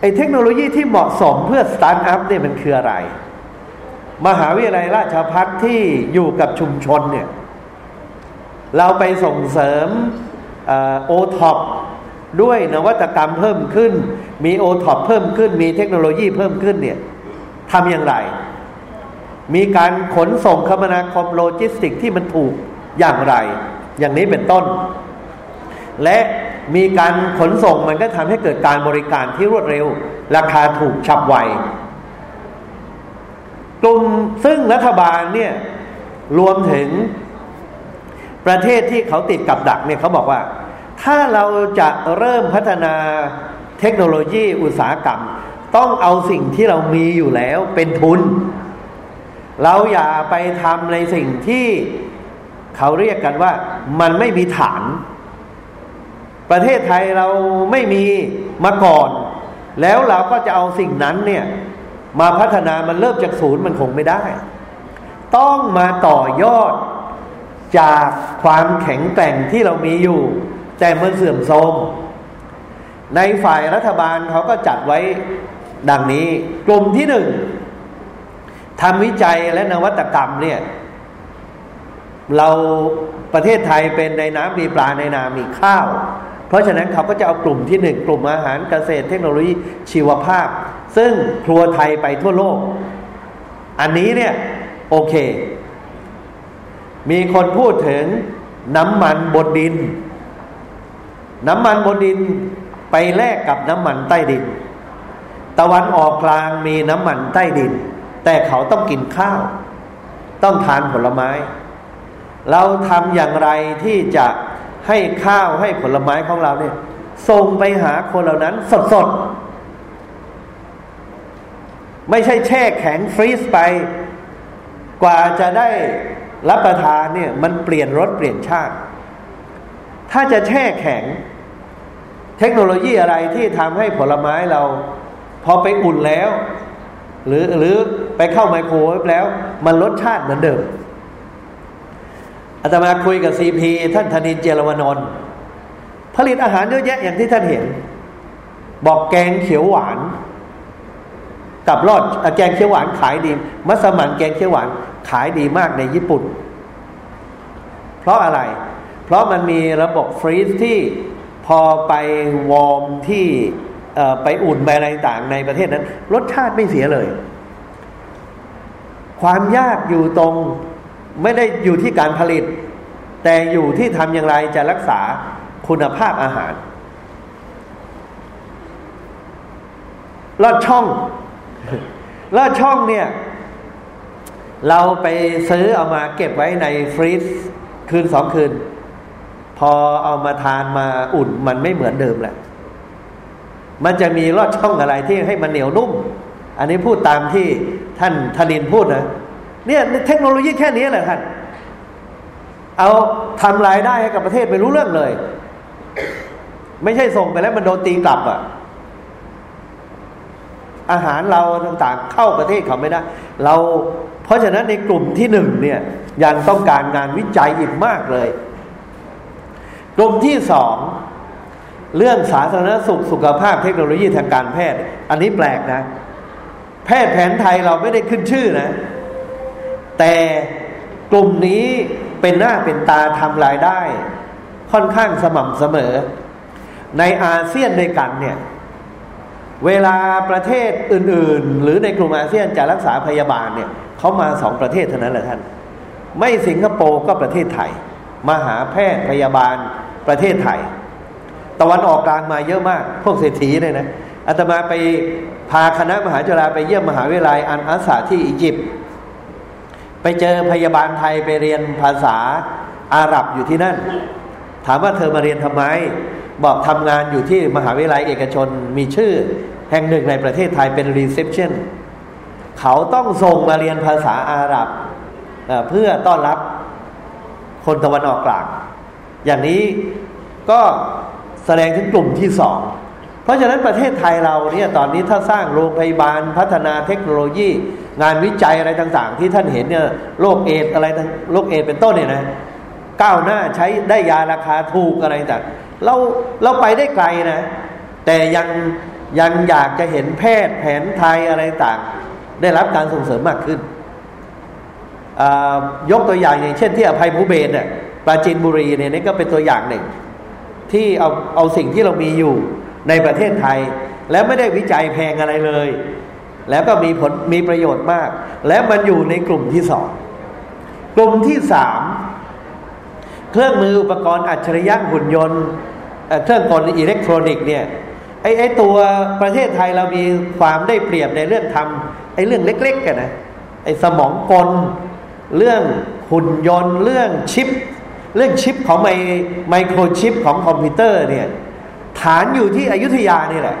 ไอ้เทคโนโลยีที่เหมาะสมเพื่อสตาร์ทอัพเนี่ยมันคืออะไร มหาวิทยาลัยราชภัฏที่อยู่กับชุมชนเนี่ย เราไปส่งเสริม โอท็อปด้วยนวัตกรรมเพิ่มขึ้น มีโอท็อปเพิ่มขึ้น มีเทคโนโลยีเพิ่มขึ้นเนี่ยทำอย่างไร มีการขนส่งคมนาคมโลจิสติกที่มันถูกอย่างไร อย่างนี้เป็นต้น และมีการขนส่งมันก็ทำให้เกิดการบริการที่รวดเร็ว ราคาถูกฉับไวกลุ่มซึ่งรัฐบาลเนี่ยรวมถึง ประเทศที่เขาติดกับดักเนี่ยเขาบอกว่า ถ้าเราจะเริ่มพัฒนาเทคโนโลยีอุตสาหกรรม ต้องเอาสิ่งที่เรามีอยู่แล้วเป็นทุน เราอย่าไปทำในสิ่งที่เขาเรียกกันว่ามันไม่มีฐาน ประเทศไทยเราไม่มีมาก่อน แล้วเราก็จะเอาสิ่งนั้นเนี่ยมาพัฒนามันเริ่มจากศูนย์มันคงไม่ได้ ต้องมาต่อยอด จากความแข็งแกร่งที่เรามีอยู่ แต่มันเสื่อมโทรมในฝ่ายรัฐบาลเขาก็จัดไว้ดังนี้ กลุ่มที่หนึ่งทำวิจัยและนวัตกรรมเนี่ย เราประเทศไทยเป็นในน้ำมีปลาในนามีข้าว เพราะฉะนั้นเขาก็จะเอากลุ่มที่หนึ่งกลุ่มอาหารเกษตรเทคโนโลยีชีวภาพ ซึ่งครัวไทยไปทั่วโลก อันนี้เนี่ยโอเค มีคนพูดถึงน้ำมันบนดิน น้ำมันบนดินไปแลกกับน้ำมันใต้ดิน ตะวันออกกลางมีน้ำมันใต้ดิน แต่เขาต้องกินข้าว ต้องทานผลไม้ เราทำอย่างไรที่จะให้ข้าวให้ผลไม้ของเราเนี่ยส่งไปหาคนเหล่านั้นสดๆไม่ใช่แช่แข็งฟรีซไป กว่าจะได้ รับประทานเนี่ยมันเปลี่ยนรสเปลี่ยนชาติ ถ้าจะแช่แข็ง เทคโนโลยีอะไรที่ทำให้ผลไม้เรา พอไปอุ่นแล้ว หรือหรือไปเข้าไมโครเวฟแล้ว มันรสชาติเหมือนเดิมอาตมาคุยกับซีพีท่านธนินเจรวนนท์ผลิตอาหารเยอะแยะอย่างที่ท่านเห็น บอกแกงเขียวหวานับรอดแกงเขียวหวานขายดี มัสมั่นแกงเขียวหวานขายดีมากในญี่ปุ่น เพราะอะไร เพราะมันมีระบบฟรีซที่พอไปวอร์มที่ไปอุ่นไปอะไรต่างในประเทศนั้น รสชาติไม่เสียเลย ความยากอยู่ตรงไม่ได้อยู่ที่การผลิต แต่อยู่ที่ทำอย่างไรจะรักษาคุณภาพอาหารลอดช่อง ลอดช่องเนี่ย เราไปซื้อเอามาเก็บไว้ในฟรีซคืนสองคืน พอเอามาทานมาอุ่นมันไม่เหมือนเดิมแหละ มันจะมีลอดช่องอะไรที่ให้มันเหนียวนุ่ม อันนี้พูดตามที่ท่านธนินพูดนะเนี่ยเทคโนโลยีแค่นี้แหละท่านเอาทำรายได้ให้กับประเทศไปรู้เรื่องเลย ไม่ใช่ส่งไปแล้วมันโดนตีกลับอะ่ะ อาหารเราต่างๆเข้าประเทศเขาไม่ได้ เราเพราะฉะนั้นในกลุ่มที่หนึ่งเนี่ยยังต้องการงานวิจัยอีกมากเลย กลุ่มที่สองเรื่องสาธารณสุขสุขภาพเทคโนโลยีทางการแพทย์ อันนี้แปลกนะ แพทย์แผนไทยเราไม่ได้ขึ้นชื่อนะ แต่กลุ่มนี้เป็นหน้าเป็นตาทำรายได้ ค่อนข้างสม่ำเสมอ ในอาเซียนด้วยกันเนี่ย เวลาประเทศอื่น ๆ หรือในกลุ่มอาเซียนจะรักษาพยาบาลเนี่ยเขามาสองประเทศเท่านั้นแหละท่าน ไม่สิงคโปร์ก็ประเทศไทย มาหาแพทย์พยาบาลประเทศไทย ตะวันออกกลางมาเยอะมาก พวกเศรษฐีเนี่ยนะอาตมาไปพาคณะมหาจุฬาไปเยี่ยมมหาวิทยาลัยอันอัสซาที่อียิปต์ไปเจอพยาบาลไทยไปเรียนภาษาอาหรับอยู่ที่นั่น ถามว่าเธอมาเรียนทำไม บอกทำงานอยู่ที่มหาวิทยาลัยเอกชนมีชื่อ แห่งหนึ่งในประเทศไทยเป็นรีเซพชันเขาต้องส่งมาเรียนภาษาอาหรับเพื่อต้อนรับคนตะวันออกกลาง อย่างนี้ก็แสดงถึงกลุ่มที่สอง เพราะฉะนั้นประเทศไทยเราเนี่ยตอนนี้ถ้าสร้างโรงพยาบาลพัฒนาเทคโนโลยี งานวิจัยอะไรต่างๆ ที่ท่านเห็นเนี่ยโรคเอดอะไรโรคเอดเป็นต้นเนี่ยนะก้าวหน้าใช้ได้ยาราคาถูกอะไรต่าง เราเราไปได้ไกลนะ แต่ยังยังอยากจะเห็นแพทย์แผนไทยอะไรต่าง ได้รับการส่งเสริมมากขึ้น ยกตัวอย่างอย่างเช่นที่อภัยภูเบศเนี่ยปราจีนบุรีเนี่ยนี่ก็เป็นตัวอย่างหนึ่ง ที่เอาเอาสิ่งที่เรามีอยู่ในประเทศไทย แล้วไม่ได้วิจัยแพงอะไรเลย แล้วก็มีผลมีประโยชน์มาก และมันอยู่ในกลุ่มที่สองกลุ่มที่สามเครื่องมืออุปกรณ์อัจฉริยะหุ่นยนต์ เครื่องกลอิเล็กทรอนิกส์เนี่ยไอ้ไอ้ตัวประเทศไทยเรามีความได้เปรียบในเรื่องทำไอ้เรื่องเล็กๆกันนะไอ้สมองกล เรื่องหุ่นยนต์ เรื่องชิป เรื่องชิปของไมไมโครชิปของคอมพิวเตอร์เนี่ยฐานอยู่ที่อยุธยานี่แหละ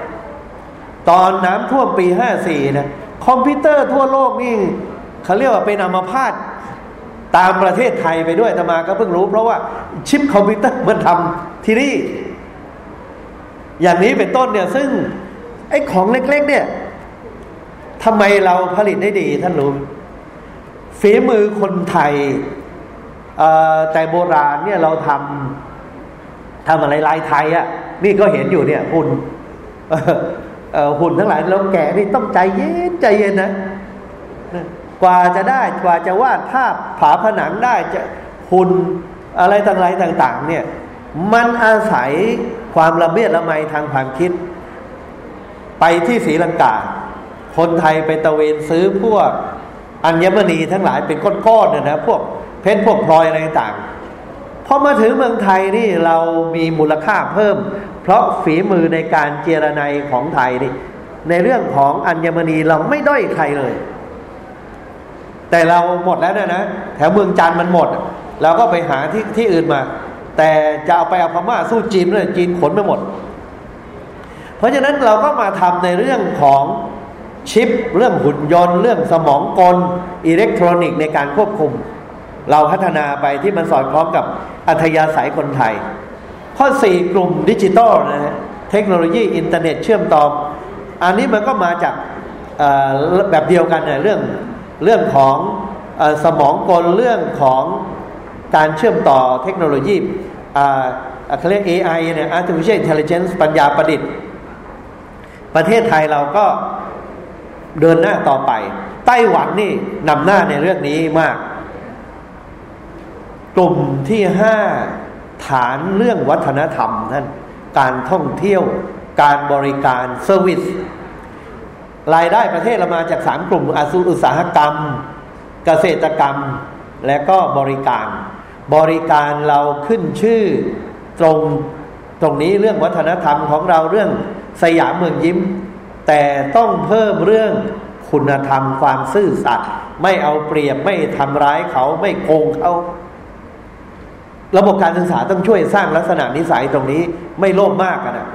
ตอนน้ำท่วมปีห้าสี่นะ คอมพิวเตอร์ทั่วโลกนี่เขาเรียกว่าเป็นอัมพาตตามประเทศไทยไปด้วย อาตมาก็เพิ่งรู้ เพราะว่าชิปคอมพิวเตอร์มันทำที่นี่ อย่างนี้เป็นต้นเนี่ยซึ่งไอ้ของเล็ก ๆ เนี่ยทำไมเราผลิตได้ดีท่านรู้ฝีมือคนไทยแต่โบราณเนี่ยเราทำทำอะไรลายไทยอะ่ะนี่ก็เห็นอยู่เนี่ยหุ่นหุ่นทั้งหลายเราแกะนี่ต้องใจเย็นใจเย็นนะกว่าจะได้กว่าจะวาดภาพผาผนังได้จะหุ่นอะไรต่างๆต่าง ๆ เนี่ย มันอาศัย ความละเมียดละไมทางความคิด ไปที่ศรีลังกา คนไทยไปตะเวนซื้อพวกอัญมณีทั้งหลายเป็นก้อนๆเนี่ยนะพวกเพชรพวกพลอยอะไรต่างพอมาถึงเมืองไทยนี่เรามีมูลค่าเพิ่ม เพราะฝีมือในการเจรไนของไทยนี่ในเรื่องของอัญมณีเราไม่ด้อยใครเลย แต่เราหมดแล้วนะนะแถวเมืองจันทร์มันหมด เราก็ไปหาที่ที่อื่นมา แต่จะเอาไปเอาพม่าสู้จีนเลยจีนขนไม่หมด เพราะฉะนั้นเราก็มาทำในเรื่องของชิป เรื่องหุ่นยนต์ เรื่องสมองกลอิเล็กทรอนิกส์ในการควบคุม เราพัฒนาไปที่มันสอดคล้องกับอัธยาศัยคนไทย ข้อสี่กลุ่มดิจิตอลนะฮะเทคโนโลยีอินเทอร์เน็ตเชื่อมต่อ อันนี้มันก็มาจากแบบเดียวกันเนี่ยเรื่องเรื่องของสมองกลเรื่องของการเชื่อมต่อเทคโนโลยี เขาเรียก AI เนี่ย artificial intelligence ปัญญาประดิษฐ์ ประเทศไทยเราก็เดินหน้าต่อไป ไต้หวันนี่นำหน้าในเรื่องนี้มาก กลุ่มที่ห้าฐานเรื่องวัฒนธรรมท่านการท่องเที่ยวการบริการ service รายได้ประเทศเรามาจากสามกลุ่มอาสุอุตสาหกรรม เกษตรกรรม และก็บริการ บริการเราขึ้นชื่อตรงตรงนี้เรื่องวัฒนธรรมของเราเรื่องสยามเมืองยิ้ม แต่ต้องเพิ่มเรื่องคุณธรรมความซื่อสัตย์ไม่เอาเปรียบไม่ทำร้ายเขาไม่โกงเขาระบบการศึกษาต้องช่วยสร้างลักษณะนิสัยตรงนี้ไม่โลภมากนนะ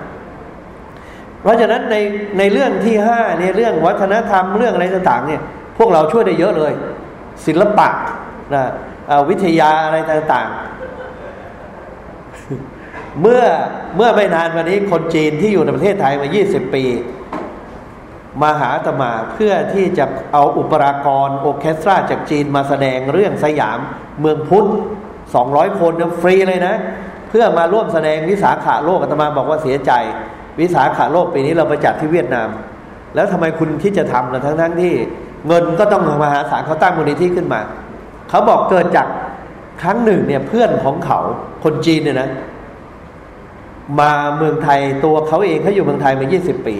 เพราะฉะนั้นในในเรื่องที่ห้าในเรื่องวัฒนธรรมเรื่องอะไรต่างๆเนี่ย พวกเราช่วยได้เยอะเลย ศิลปะนะ วิทยาอะไรต่างๆ เมื่อเมื่อไม่นานวันนี้คนจีนที่อยู่ในประเทศไทยมา 20 ปี มาหาตมาเพื่อที่จะเอาอุปรากรโอเคสตราจากจีนมาแสดงเรื่องสยามเมืองพุทธสองร้อยคนฟรีเลยนะ เพื่อมาร่วมแสดงวิสาขาโลกอาตมาบอกว่าเสียใจ วิสาขาโลกปีนี้เราไปจัดที่เวียดนาม แล้วทำไมคุณคิดจะทำนะทั้งทั้งที่เงินก็ต้องมาหาศาลเขาตั้งมูลนิธิขึ้นมา เขาบอกเกิดจากครั้งหนึ่งเนี่ยเพื่อนของเขาคนจีนเนี่ยนะ มาเมืองไทยตัวเขาเองเขาอยู่เมืองไทยมา20ปี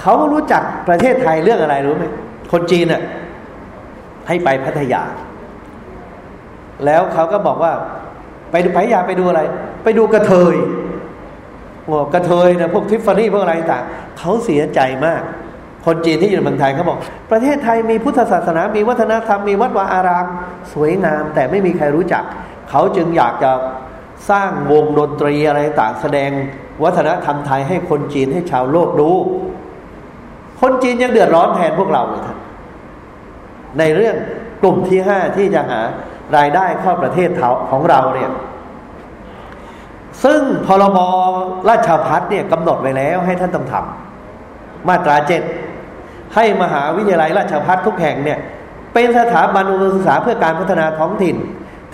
เขารู้จักประเทศไทยเรื่องอะไรรู้ไหมคนจีนอะให้ไปพัทยา แล้วเขาก็บอกว่า ไปดูไปอยาไปดูอะไร ไปดูกระเทยโอ้กระเทยนะพวกทิฟฟานี่พวกอะไรต่างเขาเสียใจมาก คนจีนที่อยู่ในเมืองไทยเขาบอก ประเทศไทยมีพุทธศาสนา มีวัฒนธรรม มีวัดวาอาราม สวยงาม แต่ไม่มีใครรู้จัก เขาจึงอยากจะสร้างวงดนตรีอะไรต่างแสดงวัฒนธรรมไทยให้คนจีนให้ชาวโลกดู คนจีนยังเดือดร้อนแทนพวกเราเลยท่านในเรื่องกลุ่มที่ห้าที่จะหารายได้เข้าประเทศของเราเนี่ยซึ่งพรบราชพัฒเนี่ยกำหนดไว้แล้วให้ท่านต้องทำมาตราเจ็ด ให้มหาวิทยาลัยราชพัฒทุกแห่งเนี่ยเป็นสถาบันอุดมศึกษาเพื่อการพัฒนาท้องถิ่น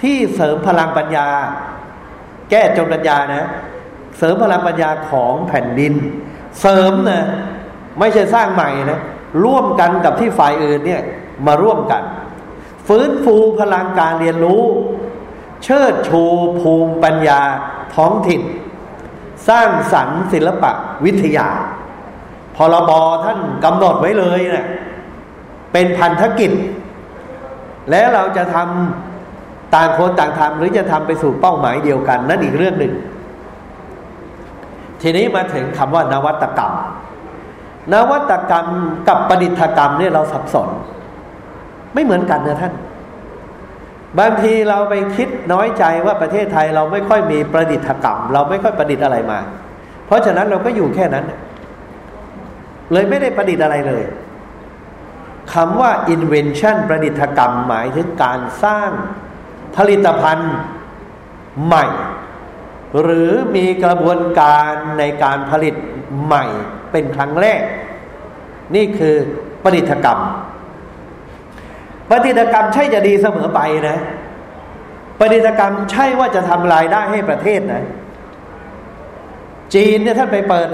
ที่เสริมพลังปัญญา แก้จนปัญญานะ เสริมพลังปัญญาของแผ่นดิน เสริมนะไม่ใช่สร้างใหม่นะร่วมกันกับที่ฝ่ายอื่นเนี่ยมาร่วมกัน ฟื้นฟูพลังการเรียนรู้ เชิดชูภูมิปัญญาท้องถิ่น สร้างสรรค์ศิลปะวิทยา พรบท่านกำหนดไว้เลยเนะี่ยเป็นพันธกิจ แล้วเราจะทำต่างคนต่างทำหรือจะทำไปสู่เป้าหมายเดียวกัน นั่นอีกเรื่องหนึ่ง ทีนี้มาถึงคำว่านวัตกรรม นวัตกรรมกับประดิษฐกรรมเนี่ยเราสับสน ไม่เหมือนกันนะท่าน บางทีเราไปคิดน้อยใจว่าประเทศไทยเราไม่ค่อยมีประดิษฐกรรม เราไม่ค่อยประดิษฐ์อะไรมา เพราะฉะนั้นเราก็อยู่แค่นั้นเเลยไม่ได้ประดิษฐ์อะไรเลยคำว่า invention ประดิษฐกรรมหมายถึงการสร้างผลิตภัณฑ์ใหม่ หรือมีกระบวนการในการผลิตใหม่เป็นครั้งแรก นี่คือประดิษฐกรรมปฏิษฐกรรมใช่จะดีเสมอไปนะปฏิษฐกรรมใช่ว่าจะทำรายได้ให้ประเทศนะ จีนเนี่ยท่านไปเปิด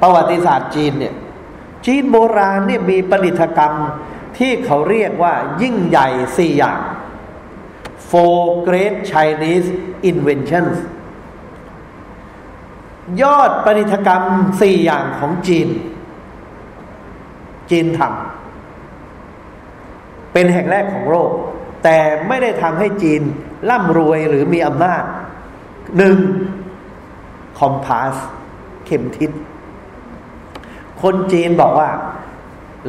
ประวัติศาสตร์จีนเนี่ย จีนโบราณเนี่ยมีปฏิกรรมที่เขาเรียกว่ายิ่งใหญ่สี่อย่าง four great Chinese inventions ยอดปฏิกรรมสี่อย่างของจีน จีนทำเป็นแห่งแรกของโลก แต่ไม่ได้ทำให้จีนร่ำรวยหรือมีอำนาจหนึ่งคอมพาส เข็มทิศ คนจีนบอกว่า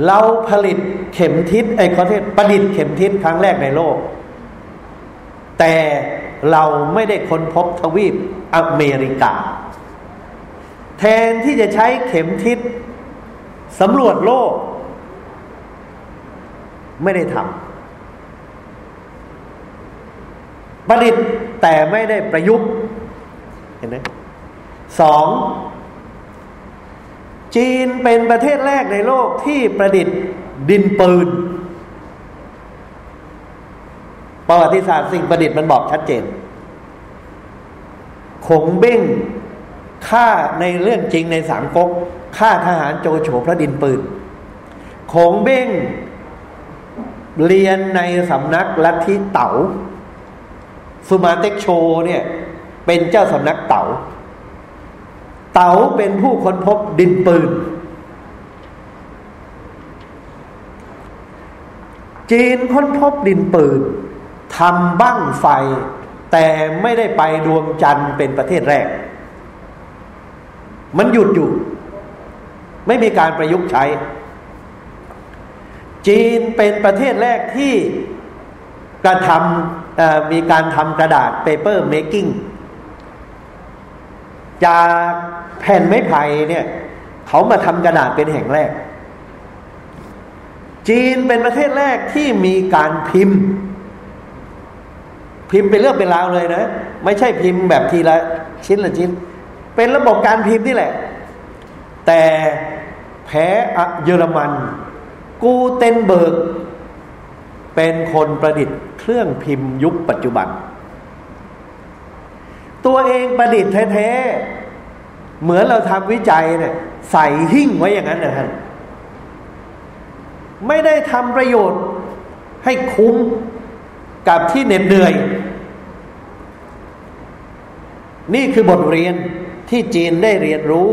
เราผลิตเข็มทิศไอ้ขอเทศประดิษฐ์เข็มทิศครั้งแรกในโลก แต่เราไม่ได้ค้นพบทวีปอเมริกา แทนที่จะใช้เข็มทิศสำรวจโลก ไม่ได้ทำประดิษฐ์แต่ไม่ได้ประยุกต์เห็นไหมสอง จีนเป็นประเทศแรกในโลกที่ประดิษฐ์ดินปืน ประวัติศาสตร์สิ่งประดิษฐ์มันบอกชัดเจน ขงเบ้งฆ่าในเรื่องจริงในสามก๊กฆ่าทหารโจโฉพระดินปืน ขงเบ้งเรียนในสำนักลัทธิเต๋าสุมาเต็กโชเนี่ย เป็นเจ้าสำนักเต๋า เต๋าเป็นผู้ค้นพบดินปืน จีนค้นพบดินปืนทำบั้งไฟ แต่ไม่ได้ไปดวงจันทร์เป็นประเทศแรก มันหยุดอยู่ ไม่มีการประยุกต์ใช้ จีนเป็นประเทศแรกที่กระทำมีการทำกระดาษ paper making จาก แผ่นไม้ไผ่เนี่ยเขามาทำกระดาษเป็นแห่งแรก จีนเป็นประเทศแรกที่มีการพิมพ์ พิมพ์เป็นเรื่องเป็นราวเลยนะ ไม่ใช่พิมพ์แบบทีละชิ้นละชิ้น เป็นระบบการพิมพ์นี่แหละ แต่แพ้เยอรมัน กูเตนเบิร์ก เป็นคนประดิษฐ์เครื่องพิมพ์ยุคปัจจุบัน ตัวเองประดิษฐ์แท้ๆ เหมือนเราทำวิจัยเนี่ยใส่หิ้งไว้อย่างนั้นนะท่านไม่ได้ทำประโยชน์ให้คุ้มกับที่เหน็ดเหนื่อย นี่คือบทเรียนที่จีนได้เรียนรู้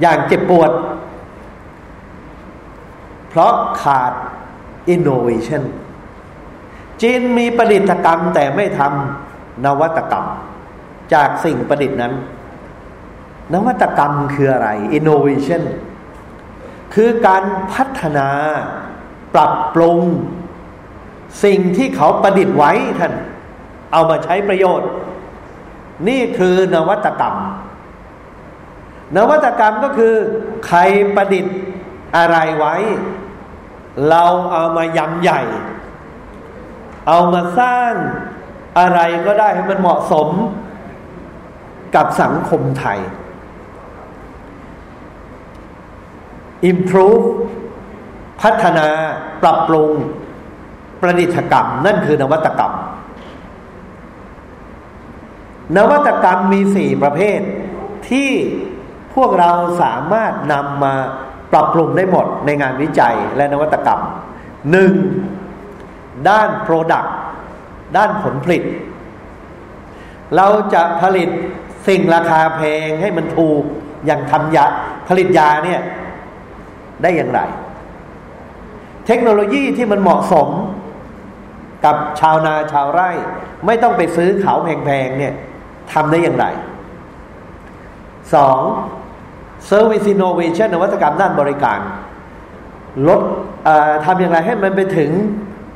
อย่างเจ็บปวด เพราะขาด innovation จีนมีประดิษฐกรรมแต่ไม่ทำนวัตกรรม จากสิ่งประดิษฐ์นั้น นวัตกรรมคืออะไร innovation คือการพัฒนาปรับปรุง สิ่งที่เขาประดิษฐ์ไว้ท่านเอามาใช้ประโยชน์ นี่คือนวัตกรรม นวัตกรรมก็คือ ใครประดิษฐ์อะไรไว้ เราเอามายำใหญ่ เอามาสร้างอะไรก็ได้ให้มันเหมาะสมกับสังคมไทย improve พัฒนาปรับปรุงประดิษฐกรรม นั่นคือนวัตกรรม นวัตกรรมมีสี่ประเภท ที่พวกเราสามารถนำมาปรับปรุงได้หมดในงานวิจัยและนวัตกรรมหนึ่งด้าน Product ด้านผลผลิต เราจะผลิตสิ่งราคาแพงให้มันถูกอย่างทำยาผลิตยาเนี่ย ได้อย่างไร เทคโนโลยีที่มันเหมาะสมกับชาวนาชาวไร่ ไม่ต้องไปซื้อเขาแพงๆเนี่ยทำได้อย่างไรสอง Service Innovation นวัตกรรมด้านบริการ ลดทำอย่างไรให้มันไปถึง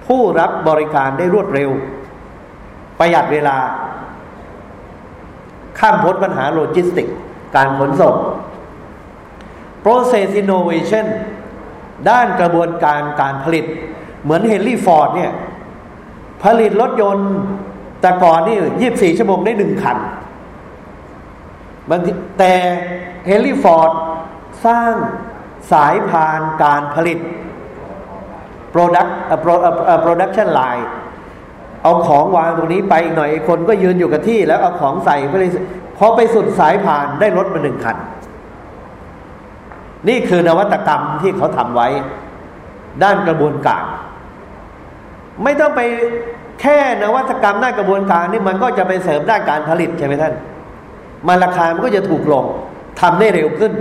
ผู้รับบริการได้รวดเร็ว ประหยัดเวลา ข้ามพ้นปัญหาโลจิสติก การขนส่ง process innovation ด้านกระบวนการการผลิต เหมือนเฮนรี่ฟอร์ดเนี่ย ผลิตรถยนต์ แต่ก่อนนี่ยี่บสี่ชั่วโมงได้หนึ่งคันบางทีแต่เฮนรี่ฟอร์ดสร้างสายพานการผลิต product production line เอาของวางตรงนี้ไปอีกหน่อยคนก็ยืนอยู่กับที่ แล้วเอาของใส่ไปเลยพอไปสุดสายพานได้รถมาหนึ่งคัน นี่คือนวัตกรรมที่เขาทำไว้ ด้านกระบวนการ ไม่ต้องไปแค่นวัตกรรมด้านกระบวนการนี่มันก็จะไปเสริมด้านการผลิตใช่ไหมท่านมันราคามันก็จะถูกลงทำได้เร็วขึ้น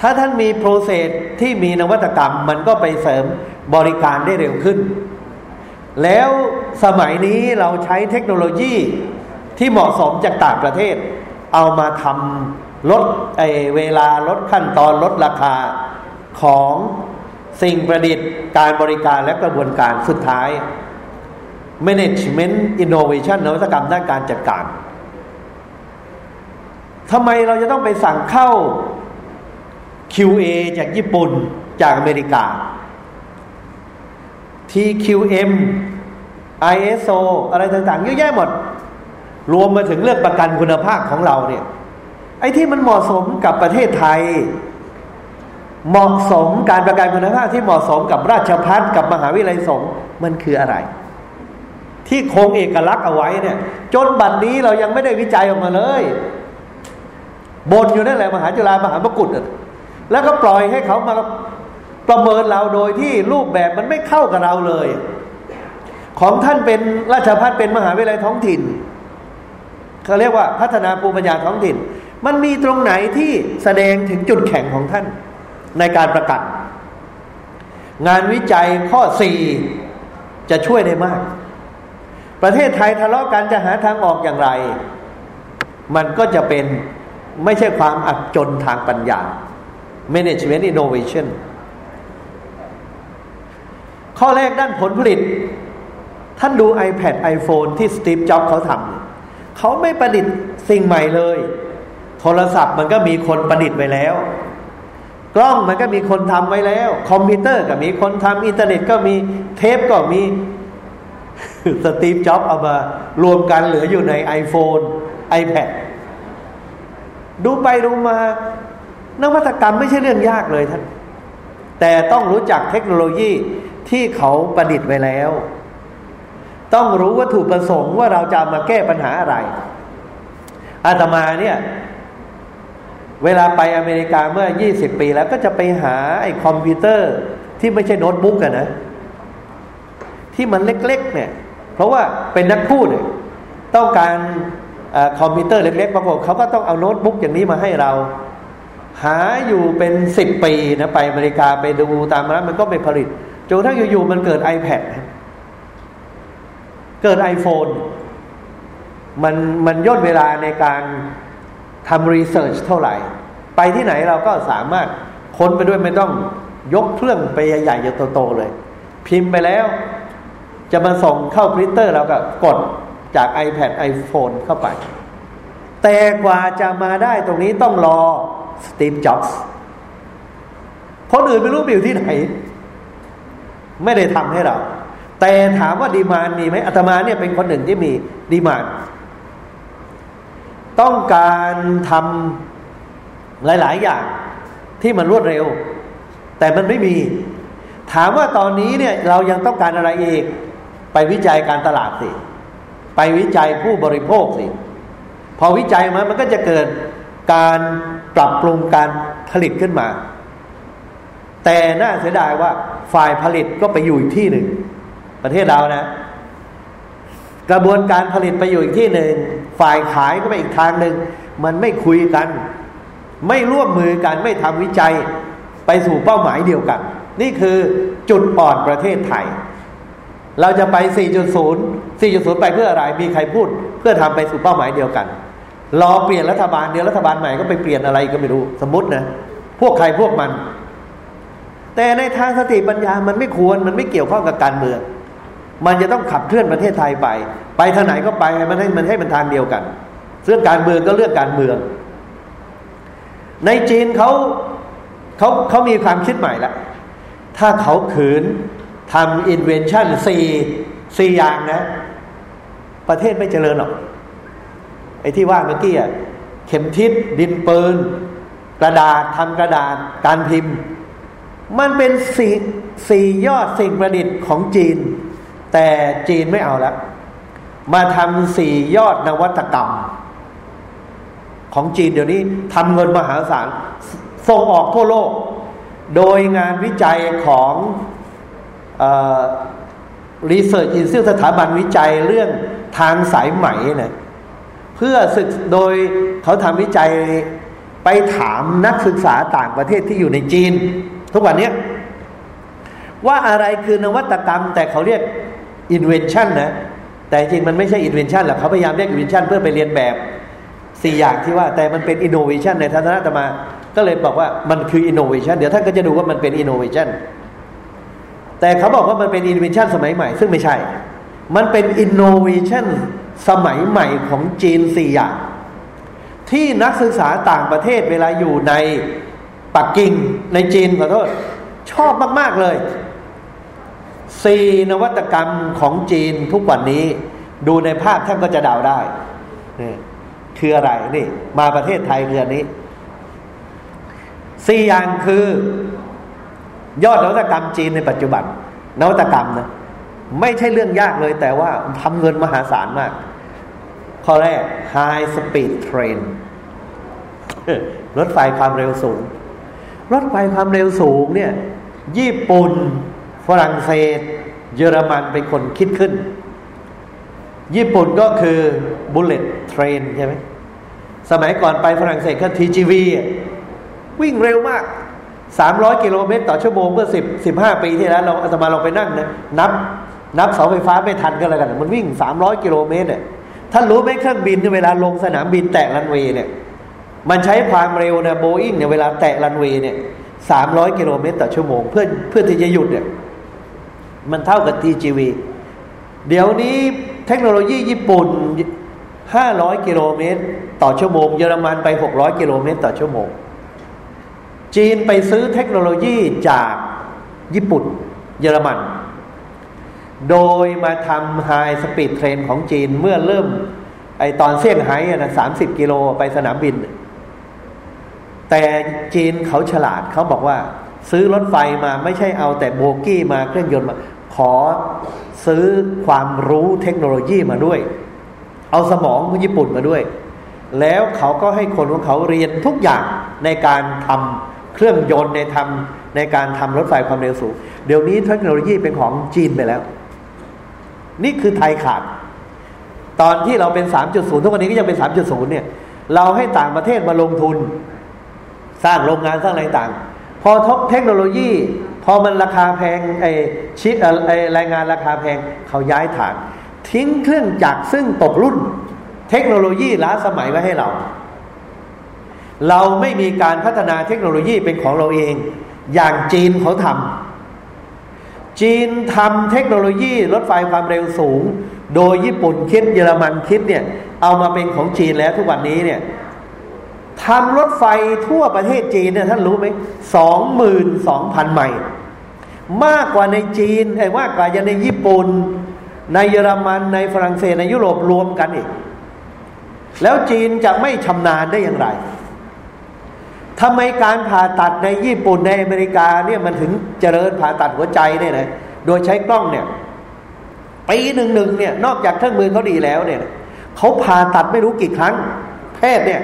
ถ้าท่านมีโปรเซสที่มีนวัตกรรม มันก็ไปเสริมบริการได้เร็วขึ้น แล้วสมัยนี้เราใช้เทคโนโลยีที่เหมาะสมจากต่างประเทศ เอามาทำ ลดไอเวลาลดขั้นตอนลดราคาของสิ่งประดิษฐ์การบริการและกระบวนการสุดท้าย Management Innovation นวัตกรรมด้านการจัดการทำไมเราจะต้องไปสั่งเข้า QA จากญี่ปุ่นจากอเมริกา TQM ISO อะไรต่างๆเยอะแยะหมด รวมมาถึงเรื่องประกันคุณภาพของเราเนี่ย ไอ้ที่มันเหมาะสมกับประเทศไทย เหมาะสมการประกันคุณภาพที่เหมาะสมกับราชพัฒกับมหาวิทยาลัยสงฆ์มันคืออะไร ที่คงเอกลักษณ์เอาไว้เนี่ย จนบัดนี้เรายังไม่ได้วิจัยออกมาเลยบนอยู่นั่นแหละมหาจุฬามหามกุฏแล้วก็ปล่อยให้เขามาประเมินเราโดยที่รูปแบบมันไม่เข้ากับเราเลย ของท่านเป็นราชพัฒเป็นมหาวิทยาลัยท้องถิ่นเขาเรียกว่าพัฒนาภูมิปัญญาท้องถิ่น มันมีตรงไหนที่แสดงถึงจุดแข็งของท่าน ในการประกาศงานวิจัยข้อสี่จะช่วยได้มาก ประเทศไทยทะเลาะกันจะหาทางออกอย่างไร มันก็จะเป็นไม่ใช่ความอับจนทางปัญญา management innovation ข้อแรกด้านผลผลิต ท่านดู iPad iPhone ที่ Steve Jobs เขาทำเขาไม่ประดิษฐ์สิ่งใหม่เลย โทรศัพท์มันก็มีคนประดิษฐ์ไว้แล้ว กล้องมันก็มีคนทำไว้แล้ว คอมพิวเตอร์ก็มีคนทำอินเทอร์เน็ตก็มีเทปก็มี Steve Jobs เอามารวมกันเหลืออยู่ใน iPhone iPad ดูไปดูมานวัตกรรมไม่ใช่เรื่องยากเลยท่านแต่ต้องรู้จักเทคโนโลยีที่เขาประดิษฐ์ไว้แล้ว ต้องรู้วัตถุประสงค์ว่าเราจะมาแก้ปัญหาอะไร อาตมาเนี่ย เวลาไปอเมริกาเมื่อ 20 ปีแล้วก็จะไปหาไอ้คอมพิวเตอร์ที่ไม่ใช่โน้ตบุ๊กอะนะ ที่มันเล็กๆ เนี่ย เพราะว่าเป็นนักพูดเนี่ยต้องการคอมพิวเตอร์เล็กๆบางคนเขาก็ต้องเอาโน้ตบุ๊กอย่างนี้มาให้เรา หาอยู่เป็นสิบปีนะไปอเมริกาไปดูตามร้านมันก็ไม่ผลิตจนถ้าอยู่ๆมันเกิด iPad เกิด iPhone มันมันย่นเวลาในการ ทำรีเสิร์ชเท่าไหร่ ไปที่ไหนเราก็สามารถค้นไปด้วยไม่ต้องยกเครื่องไปใหญ่ๆโตๆเลย พิมพ์ไปแล้ว จะมาส่งเข้าพรินเตอร์เราก็กดจาก iPad iPhone เข้าไป แต่กว่าจะมาได้ตรงนี้ต้องรอ Steve Jobs คนอื่นไม่รู้ไปอยู่ที่ไหน ไม่ได้ทำให้เรา แต่ถามว่า demand มีไหมอาตมาเนี่ยเป็นคนหนึ่งที่มี demand ต้องการทำหลาย ๆ อย่างที่มันรวดเร็ว แต่มันไม่มี ถามว่าตอนนี้เนี่ยเรายังต้องการอะไรอีก ไปวิจัยการตลาดสิ ไปวิจัยผู้บริโภคสิ พอวิจัยมามันก็จะเกิดการปรับปรุงการผลิตขึ้นมา แต่น่าเสียดายว่าฝ่ายผลิตก็ไปอยู่อีกที่หนึ่ง ประเทศเรานะ กระบวนการผลิตไปอยู่อีกที่หนึ่งฝ่ายขายก็ไปอีกทางหนึ่งมันไม่คุยกัน ไม่ร่วมมือกันไม่ทำวิจัยไปสู่เป้าหมายเดียวกัน นี่คือจุดอ่อนประเทศไทย เราจะไป 4.0 4.0 ไปเพื่ออะไรมีใครพูด เพื่อทำไปสู่เป้าหมายเดียวกัน รอเปลี่ยนรัฐบาลเดียวรัฐบาลใหม่ก็ไปเปลี่ยนอะไรก็ไม่รู้สมมตินะพวกใครพวกมัน แต่ในทางสติปัญญามันไม่ควรมันไม่เกี่ยวข้องกับการเมือง มันจะต้องขับเคลื่อนประเทศไทยไป ไปทางไหนก็ไปมันให้มันให้มันทางเดียวกัน เรื่องการเมืองก็เรื่องการเมือง ในจีนเขาเขาเขามีความคิดใหม่ละถ้าเขาขืนทำอินเวนชั่นสี่สี่อย่างนะ ประเทศไม่เจริญหรอก ไอ้ที่ว่าเมื่อกี้อะเข็มทิศดินปืน กระดาษทำกระดาษการพิมพ์ มันเป็นสี่สี่ยอดสิ่งประดิษฐ์ของจีน แต่จีนไม่เอาแล้ว มาทำสี่ยอดนวัตกรรม ของจีนเดี๋ยวนี้ทำเงินมหาศาลส่งออกทั่วโลก โดยงานวิจัยของรีเสิร์ชอินสติสถาบันวิจัยเรื่องทางสายไหมนะเพื่อศึกโดยเขาทำวิจัยไปถามนักศึกษาต่างประเทศที่อยู่ในจีน ทุกวันนี้ว่าอะไรคือนวัตกรรมแต่เขาเรียก invention นนะแต่จริงมันไม่ใช่ invention หรอกเขาพยายามเรียก invention เพื่อไปเรียนแบบสี่อย่างที่ว่าแต่มันเป็น innovation ในทัศนะตมา ก็เลยบอกว่ามันคือ innovation เดี๋ยวท่านก็จะดูว่ามันเป็น innovation แต่เขาบอกว่ามันเป็น innovation สมัยใหม่ ซึ่งไม่ใช่ มันเป็น innovation สมัยใหม่ของจีนสี่อย่าง ที่นักศึกษาต่างประเทศเวลาอยู่ในปักกิ่งในจีนขอโทษชอบมาก ๆ เลย สี่นวัตกรรมของจีนทุกวันนี้ ดูในภาพท่านก็จะเดาได้นี่คืออะไรนี่ มาประเทศไทยเดือนนี้สี่อย่างคือยอดนวัตกรรมจีนในปัจจุบันนวัตกรรมนะไม่ใช่เรื่องยากเลย แต่ว่าทำเงินมหาศาลมาก ข้อแรก High Speed Train รถไฟความเร็วสูง รถไฟความเร็วสูงเนี่ย ญี่ปุ่น ฝรั่งเศส เยอรมันเป็นคนคิดขึ้น ญี่ปุ่นก็คือ Bullet Train ใช่ไหมสมัยก่อนไปฝรั่งเศสก็ TGV วิ่งเร็วมาก 300 กิโลเมตรต่อชั่วโมงเมื่อ 10 15 ปีที่แล้วเราอาตมาเราไปนั่งนะนับ นับเสาไฟฟ้าไม่ทันก็แล้วกัน มันวิ่ง 300 กิโลเมตรเนี่ยท่านรู้ไหมเครื่องบินเวลาลงสนามบินแตะรันเวย์เนี่ยมันใช้ความเร็วนะโบอิงเนี่ยเวลาแตะรันเวย์เนี่ยสามร้อยกิโลเมตรต่อชั่วโมง เพื่อเพื่อที่จะหยุดเนี่ย มันเท่ากับ TGV เดี๋ยวนี้เทคโนโลยีญี่ปุ่นห้าร้อยกิโลเมตร ต่อชั่วโมง เยอรมันไปหกร้อยกิโลเมตร ต่อชั่วโมง จีนไปซื้อเทคโนโลยีจากญี่ปุ่น เยอรมัน โดยมาทำ high speed train ของจีนเมื่อเริ่ม ไอ้ตอนเซี่ยงไฮ้นะสามสิบกิโลไปสนามบิน แต่จีนเขาฉลาดเขาบอกว่า ซื้อรถไฟมาไม่ใช่เอาแต่โบกี้มาเครื่องยนต์มา ขอซื้อความรู้เทคโนโลยีมาด้วย เอาสมองของญี่ปุ่นมาด้วย แล้วเขาก็ให้คนของเขาเรียนทุกอย่างในการทำเครื่องยนต์ในทำในการทำรถไฟความเร็วสูง เดี๋ยวนี้เทคโนโลยีเป็นของจีนไปแล้ว นี่คือไทยขาด ตอนที่เราเป็น 3.0 ทุกวันนี้ก็ยังเป็น 3.0 เนี่ย เราให้ต่างประเทศมาลงทุน สร้างโรงงานสร้างอะไรต่าง พอทบเทคโนโลยี พอมันราคาแพงไอ้ชิไอ้แรงงานราคาแพงเขาย้ายฐาน ทิ้งเครื่องจักรซึ่งตกรุ่น เทคโนโลยีล้าสมัยไว้ให้เรา เราไม่มีการพัฒนาเทคโนโลยีเป็นของเราเอง อย่างจีนเขาทำจีนทำเทคโนโลยีรถไฟความเร็วสูง โดยญี่ปุ่นคิดเยอรมันคิดเนี่ยเอามาเป็นของจีนแล้วทุกวันนี้เนี่ย ทำรถไฟทั่วประเทศจีนเนี่ยท่านรู้ไหมสองหมื่นสองพันไมล์มากกว่าในจีนไอ้มากกว่าในญี่ปุ่น ในเยอรมันในฝรั่งเศสในยุโรปรวมกันอีก แล้วจีนจะไม่ชำนาญได้อย่างไรทำไมการผ่าตัดในญี่ปุ่นในอเมริกาเนี่ยมันถึงเจริญผ่าตัดหัวใจเนี่ยนะโดยใช้กล้องเนี่ยปีหนึ่งหนึ่งเนี่ยนอกจากเครื่องมือเขาดีแล้วเนี่ยเขาผ่าตัดไม่รู้กี่ครั้ง แพทย์เนี่ย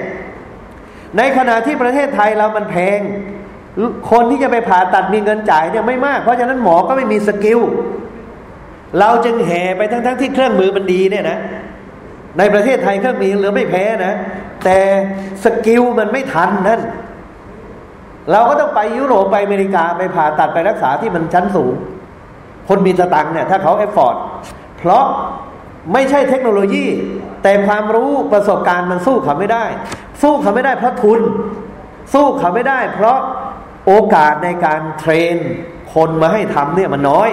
ในขณะที่ประเทศไทยเรามันแพง คนที่จะไปผ่าตัดมีเงินจ่ายเนี่ยไม่มาก เพราะฉะนั้นหมอก็ไม่มี skill เราจึงแห่ไปทั้งๆทที่เครื่องมือมันดีเนี่ยนะ ในประเทศไทยเครื่องมือเหลือไม่แพ้นะ แต่ skill มันไม่ทันนั่น เราก็ต้องไปยุโรปไปอเมริกาไปผ่าตัดไปรักษาที่มันชั้นสูง คนมีสตังเนี่ยถ้าเขาเอฟฟอร์ดเพราะไม่ใช่เทคโนโลยี แต่ความรู้ประสบการณ์มันสู้เขาไม่ได้ สู้เขาไม่ได้เพราะทุน สู้เขาไม่ได้เพราะโอกาสในการเทรน คนมาให้ทำเนี่ยมันน้อย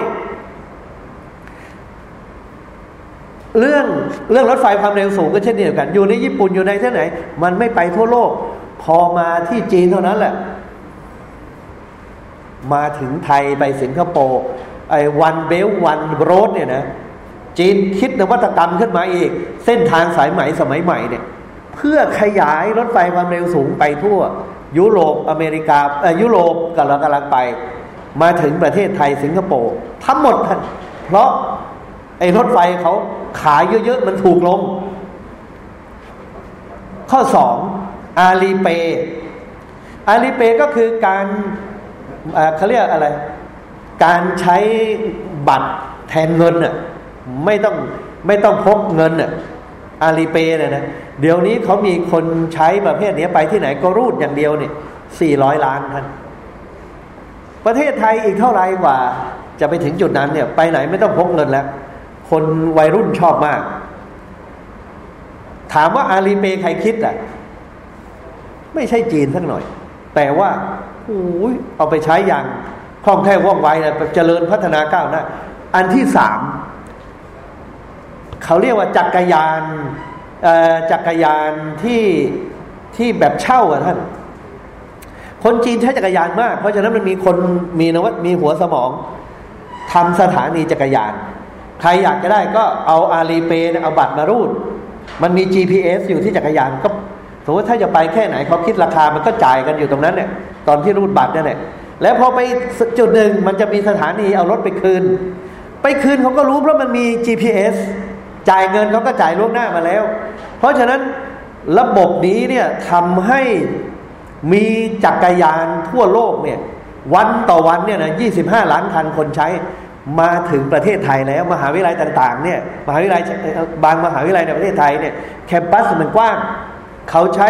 เรื่องเรื่องรถไฟความเร็วสูงก็เช่นเดียวกัน อยู่ในญี่ปุ่นอยู่ในที่ไหน มันไม่ไปทั่วโลก พอมาที่จีนเท่านั้นแหละ มาถึงไทยไปสิงคโปร์ไอ้วันเบลวันโรดเนี่ยนะจีนคิดนวัตกรรมขึ้นมาอีก เส้นทางสายไหมสมัยใหม่เนี่ย เพื่อขยายรถไฟความเร็วสูงไปทั่ว ยุโรปอเมริกาเอ่ยุโรปกำลังกำลังไป มาถึงประเทศไทยสิงคโปร์ทั้งหมดท่านเพราะไอ้รถไฟเขาขายเยอะๆ มันถูกลง ข้อสองอาลีเปอาลีเปก็คือการเขาเรียกอะไร การใช้บัตรแทนเงินอะไม่ต้องไม่ต้องพกเงินอะ อาลีเปเนี่ยนะเดี๋ยวนี้เขามีคนใช้ประเภทนี้ไปที่ไหนก็รูดอย่างเดียวเนี่ยสี่ร้อยล้านท่าน ประเทศไทยอีกเท่าไรกว่า จะไปถึงจุดนั้นเนี่ย ไปไหนไม่ต้องพกเงินแล้ว คนวัยรุ่นชอบมาก ถามว่าอาลีเปใครคิดอะ ไม่ใช่จีนสักหน่อย แต่ว่าโอ้ยเอาไปใช้อย่างคล่องแคล่วว่องไวนะเจริญพัฒนาก้าวหน้าอันที่สาม เขาเรียกว่าจักรยานจักรยานที่ที่แบบเช่าอะท่าน คนจีนใช้จักรยานมาก เพราะฉะนั้นมันมีคนมีนวัตมีหัวสมองทำสถานีจักรยาน ใครอยากจะได้ก็เอาอาลีเปย์เอาบัตรมารูด มันมี GPS อยู่ที่จักรยานก็สมมติถ้าจะไปแค่ไหนเขาคิดราคามันก็จ่ายกันอยู่ตรงนั้นเนี่ยตอนที่รูดบัตรนั่นแหละแล้วพอไปจุดหนึ่งมันจะมีสถานีเอารถไปคืน ไปคืนเขาก็รู้เพราะมันมี GPS จ่ายเงินเขาก็จ่ายล่วงหน้ามาแล้ว เพราะฉะนั้นระบบนี้เนี่ยทำให้มีจักรยานทั่วโลกเนี่ยวันต่อวันเนี่ยนะยี่สิบห้าล้านคันคนใช้มาถึงประเทศไทยแล้ว มหาวิทยาลัยต่างๆเนี่ยมหาวิทยาลัยบางมหาวิทยาลัยในประเทศไทยเนี่ยแคมปัสมันกว้าง เขาใช้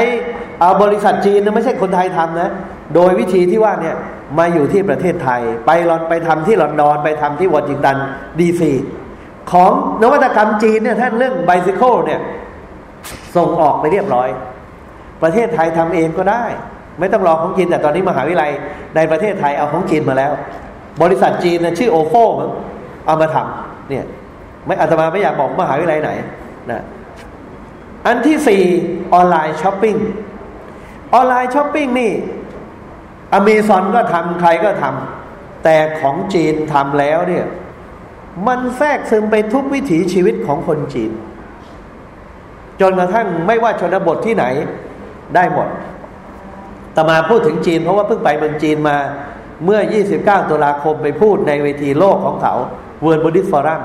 เอาบริษัทจีนนะไม่ใช่คนไทยทำนะ โดยวิธีที่ว่าเนี่ยมาอยู่ที่ประเทศไทย ไปลอนไปทำที่ลอนดอนไปทำที่วอชิงตันดีซี ของนวัตกรรมจีนเนี่ยท่านเรื่องไบซิเคิลเนี่ย ส่งออกไปเรียบร้อย ประเทศไทยทำเองก็ได้ ไม่ต้องรอของจีน แต่ตอนนี้มหาวิทยาลัยในประเทศไทยเอาของจีนมาแล้ว บริษัทจีนนะชื่อ Ofo มั้งเอามาทำเนี่ย ไม่อาตมาไม่อยากบอกมหาวิทยาลัยไหนนะอันที่สี่ online shopping online shopping นี่อเมซอนก็ทำใครก็ทำแต่ของจีนทำแล้วเนี่ย มันแทรกซึมไปทุกวิถีชีวิตของคนจีน จนกระทั่งไม่ว่าชนบทที่ไหนได้หมดแต่มาพูดถึงจีน เพราะว่าเพิ่งไปเมืองจีนมาเมื่อ 29 ตุลาคมไปพูดในเวทีโลกของเขา World Buddhist Forum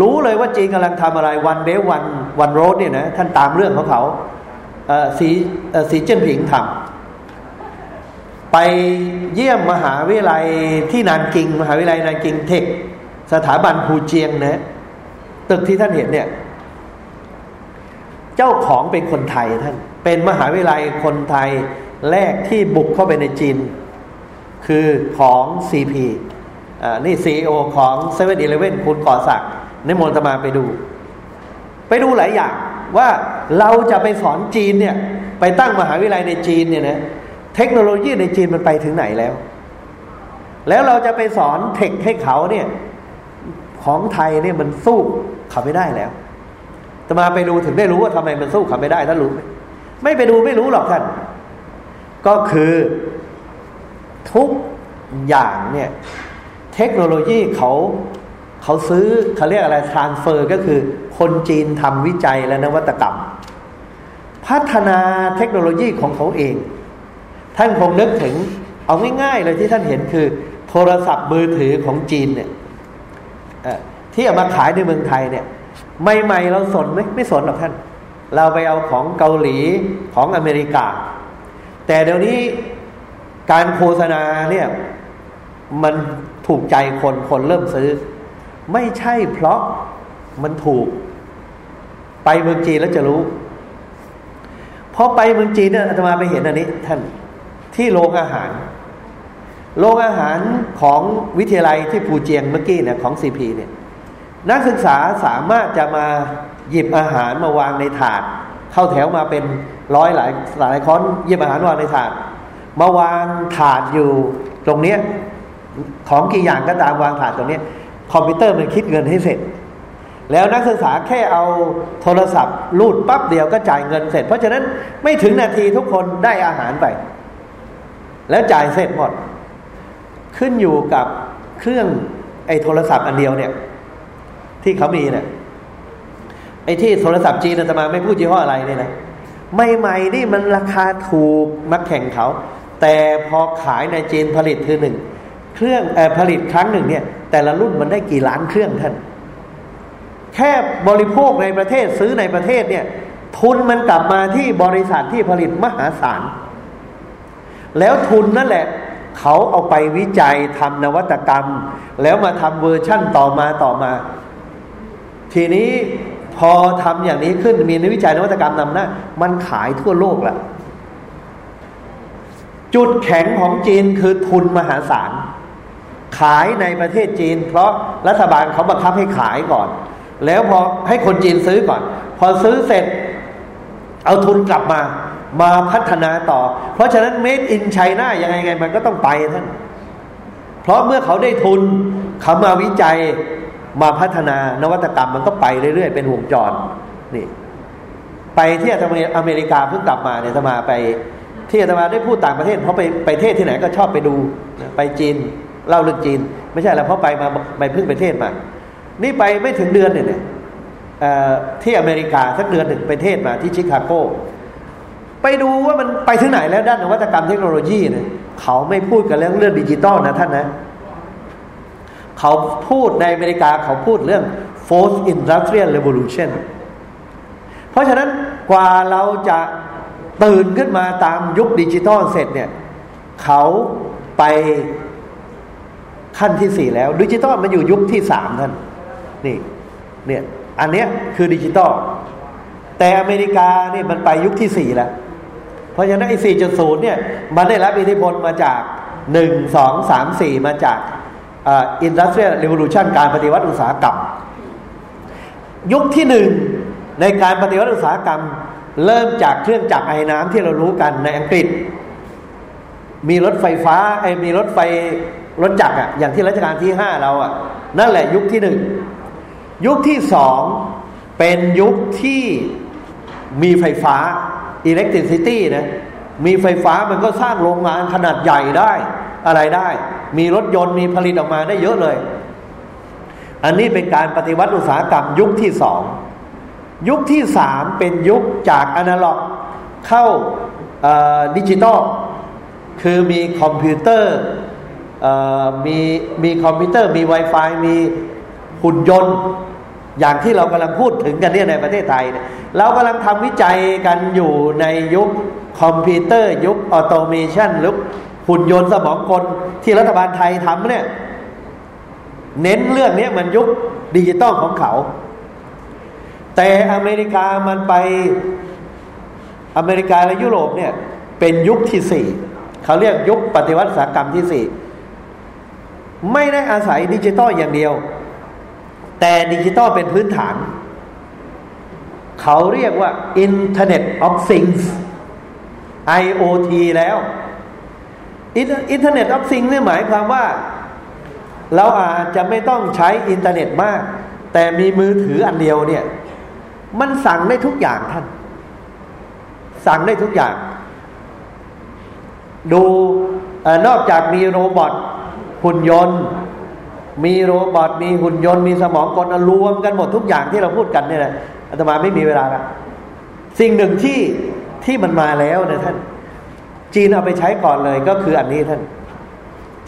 รู้เลยว่าจีนกำลังทำอะไรวันเบวันวันโรดเนี่ยนะท่านตามเรื่องของเขาสีสีเจิ้นผิงทำไปเยี่ยมมหาวิทยาลัยที่นานกิง มหาวิทยาลัยนานกิงเทค สถาบันภูเจียงนะตึกที่ท่านเห็นเนี่ย เจ้าของเป็นคนไทยท่าน เป็นมหาวิทยาลัยคนไทยแรกที่บุกเข้าไปในจีน คือของ CP อ่านี่ซีอของ7 e เ e ่ e คุณก่อศักดิ์นิมนต์มาไปดู ไปดูหลายอย่างว่าเราจะไปสอนจีนเนี่ย ไปตั้งมหาวิทยาลัยในจีนเนี่ยนะเทคโนโลยีในจีนมันไปถึงไหนแล้ว แล้วเราจะไปสอนเทคให้เขาเนี่ย ของไทยเนี่ยมันสู้เขาไม่ได้แล้วจะมาไปดูถึงได้รู้ว่าทำไมมันสู้เขาไม่ได้ท่านรู้ไหมไม่ไปดูไม่รู้หรอกท่าน ก็คือทุกอย่างเนี่ยเทคโนโลยีเขาเขาซื้อเขาเรียกอะไรทรานเฟอร์ก็คือคนจีนทำวิจัยและนวัตกรรม พัฒนาเทคโนโลยีของเขาเอง ท่านคงนึกถึงเอาง่ายๆเลยที่ท่านเห็นคือ โทรศัพท์มือถือของจีนเนี่ย ที่เอามาขายในเมืองไทยเนี่ยใหม่ๆเราสนไหมไม่สนหรอกท่าน เราไปเอาของเกาหลีของอเมริกา แต่เดี๋ยวนี้การโฆษณาเนี่ยมันถูกใจคนคนเริ่มซื้อ ไม่ใช่เพราะมันถูก ไปเมืองจีนแล้วจะรู้พอไปเมืองจีนเนี่ยอาตมาไปเห็นอันนี้ ท่านที่โรงอาหาร โรงอาหารของวิทยาลัยที่ปูเจียงเมื่อกี้เนี่ยของซีพีเนี่ยนักศึกษาสามารถจะมาหยิบอาหารมาวางในถาด เข้าแถวมาเป็นร้อยหลายหลายค้อนหยิบอาหารวางในถาด มาวางถาดอยู่ตรงเนี้ยของกี่อย่างก็ตามวางถาดตรงนี้คอมพิวเตอร์มันคิดเงินให้เสร็จ แล้วนักศึกษาแค่เอาโทรศัพท์ลูดปั๊บเดียวก็จ่ายเงินเสร็จ เพราะฉะนั้นไม่ถึงนาทีทุกคนได้อาหารไป แล้วจ่ายเสร็จหมด ขึ้นอยู่กับเครื่องไอ้โทรศัพท์อันเดียวเนี่ย ที่เขามีเนี่ยไอ้ที่โทรศัพท์จีนอาตมาไม่พูดยี่ห้ออะไรเนี่ยนะใหม่ๆนี่มันราคาถูกมาแข่งเขา แต่พอขายในจีนผลิตคือหนึ่งเครื่องอผลิตครั้งหนึ่งเนี่ย แต่ละรุ่นมันได้กี่ล้านเครื่องท่าน แค่บริโภคในประเทศซื้อในประเทศเนี่ย ทุนมันกลับมาที่บริษัทที่ผลิตมหาศาล แล้วทุนนั่นแหละ เขาเอาไปวิจัยทำนวัตกรรม แล้วมาทำเวอร์ชั่นต่อมาต่อมา ทีนี้พอทำอย่างนี้ขึ้นมีนวิจัยนวัตกรรมนำหน้ามันขายทั่วโลกละจุดแข็งของจีนคือทุนมหาศาล ขายในประเทศจีน เพราะรัฐบาลเขาบังคับให้ขายก่อน แล้วพอให้คนจีนซื้อก่อน พอซื้อเสร็จ เอาทุนกลับมา มาพัฒนาต่อ เพราะฉะนั้นเมดอินไชน่ายังไงไงมันก็ต้องไปท่าน เพราะเมื่อเขาได้ทุนเขามาวิจัยมาพัฒนานวัตกรรมมันก็ไปเรื่อยๆ เป็นวงจรนี่ไปที่อเมริกาเพิ่งกลับมาเนี่ยธมาไปที่อาตมาได้พูดต่างประเทศเพราะไปไปเทศที่ไหนก็ชอบไปดูไปจีนเล่าเรื่องจีน ไม่ใช่แล้วเพราะไปมาไปเพิ่งไปเทศมา นี่ไปไม่ถึงเดือนเนี่ยที่อเมริกาสักเดือนหนึ่งไปเทศมาที่ชิคาโก ไปดูว่ามันไปถึงไหนแล้วด้านนวัตกรรมเทคโนโลยีเนี่ยเขาไม่พูดกันเรื่องเรื่องดิจิตอลนะท่านนะเขาพูดในอเมริกาเขาพูดเรื่อง fourth industrial revolution เพราะฉะนั้นกว่าเราจะตื่นขึ้นมาตามยุคดิจิตอลเสร็จเนี่ยเขาไปขั้นที่สี่แล้วดิจิตอลมันอยู่ยุคที่สามท่านนี่เนี่ยอันเนี้ยคือดิจิตอลแต่อเมริกาเนี่ยมันไปยุคที่สี่แล้ว เพราะฉะนั้นไอ้สี่จุดศูนย์เนี่ยมันได้รับอิทธิพลมาจากหนึ่งสองสามสี่มาจากindustrial revolution การปฏิวัติอุตสาหกรรม ยุคที่หนึ่งในการปฏิวัติอุตสาหกรรม เริ่มจากเครื่องจักรไอน้ำที่เรารู้กันในอังกฤษ มีรถไฟฟ้าไอ้มีรถไฟรถจักรอะอย่างที่รัชกาลที่ห้าเราอะนั่นแหละยุคที่หนึ่งยุคที่สองเป็นยุคที่มีไฟฟ้า electricity นะมีไฟฟ้ามันก็สร้างโรงงานขนาดใหญ่ได้อะไรได้ มีรถยนต์มีผลิตออกมาได้เยอะเลย อันนี้เป็นการปฏิวัติอุตสาหกรรมยุคที่สองยุคที่สามเป็นยุคจากอนาล็อกเข้าดิจิตอลคือมีคอมพิวเตอร์มีมีคอมพิวเตอร์มี Wi-Fi มีหุ่นยนต์ อย่างที่เรากำลังพูดถึงกันเนี่ยในประเทศไทยเนี่ยเรากำลังทำวิจัยกันอยู่ในยุคคอมพิวเตอร์ยุค automation ยุคหุ่นยนต์สมองกลที่รัฐบาลไทยทำเนี่ยเน้นเรื่องนี้มันยุคดิจิตอลของเขา แต่อเมริกามันไปอเมริกาและยุโรปเนี่ยเป็นยุคที่สี่เขาเรียกยุคปฏิวัติอุตสาหกรรมที่สี่ไม่ได้อาศัยดิจิตอลอย่างเดียว แต่ดิจิตอลเป็นพื้นฐาน เขาเรียกว่า Internet of Things IoT แล้ว Internet of Things นี่หมายความว่า เราอาจจะไม่ต้องใช้อินเทอร์เน็ตมาก แต่มีมือถืออันเดียวเนี่ย มันสั่งได้ทุกอย่างท่าน สั่งได้ทุกอย่าง ดูอนอกจากมี robot หุ่นยนต์ มี robot มีหุ่นยนต์มีสมองกลรวมกันหมดทุกอย่างที่เราพูดกันเนี่ยนะอาตมาไม่มีเวลาละสิ่งหนึ่งที่ที่มันมาแล้วนะท่าน จีนเอาไปใช้ก่อนเลยก็คืออันนี้ท่าน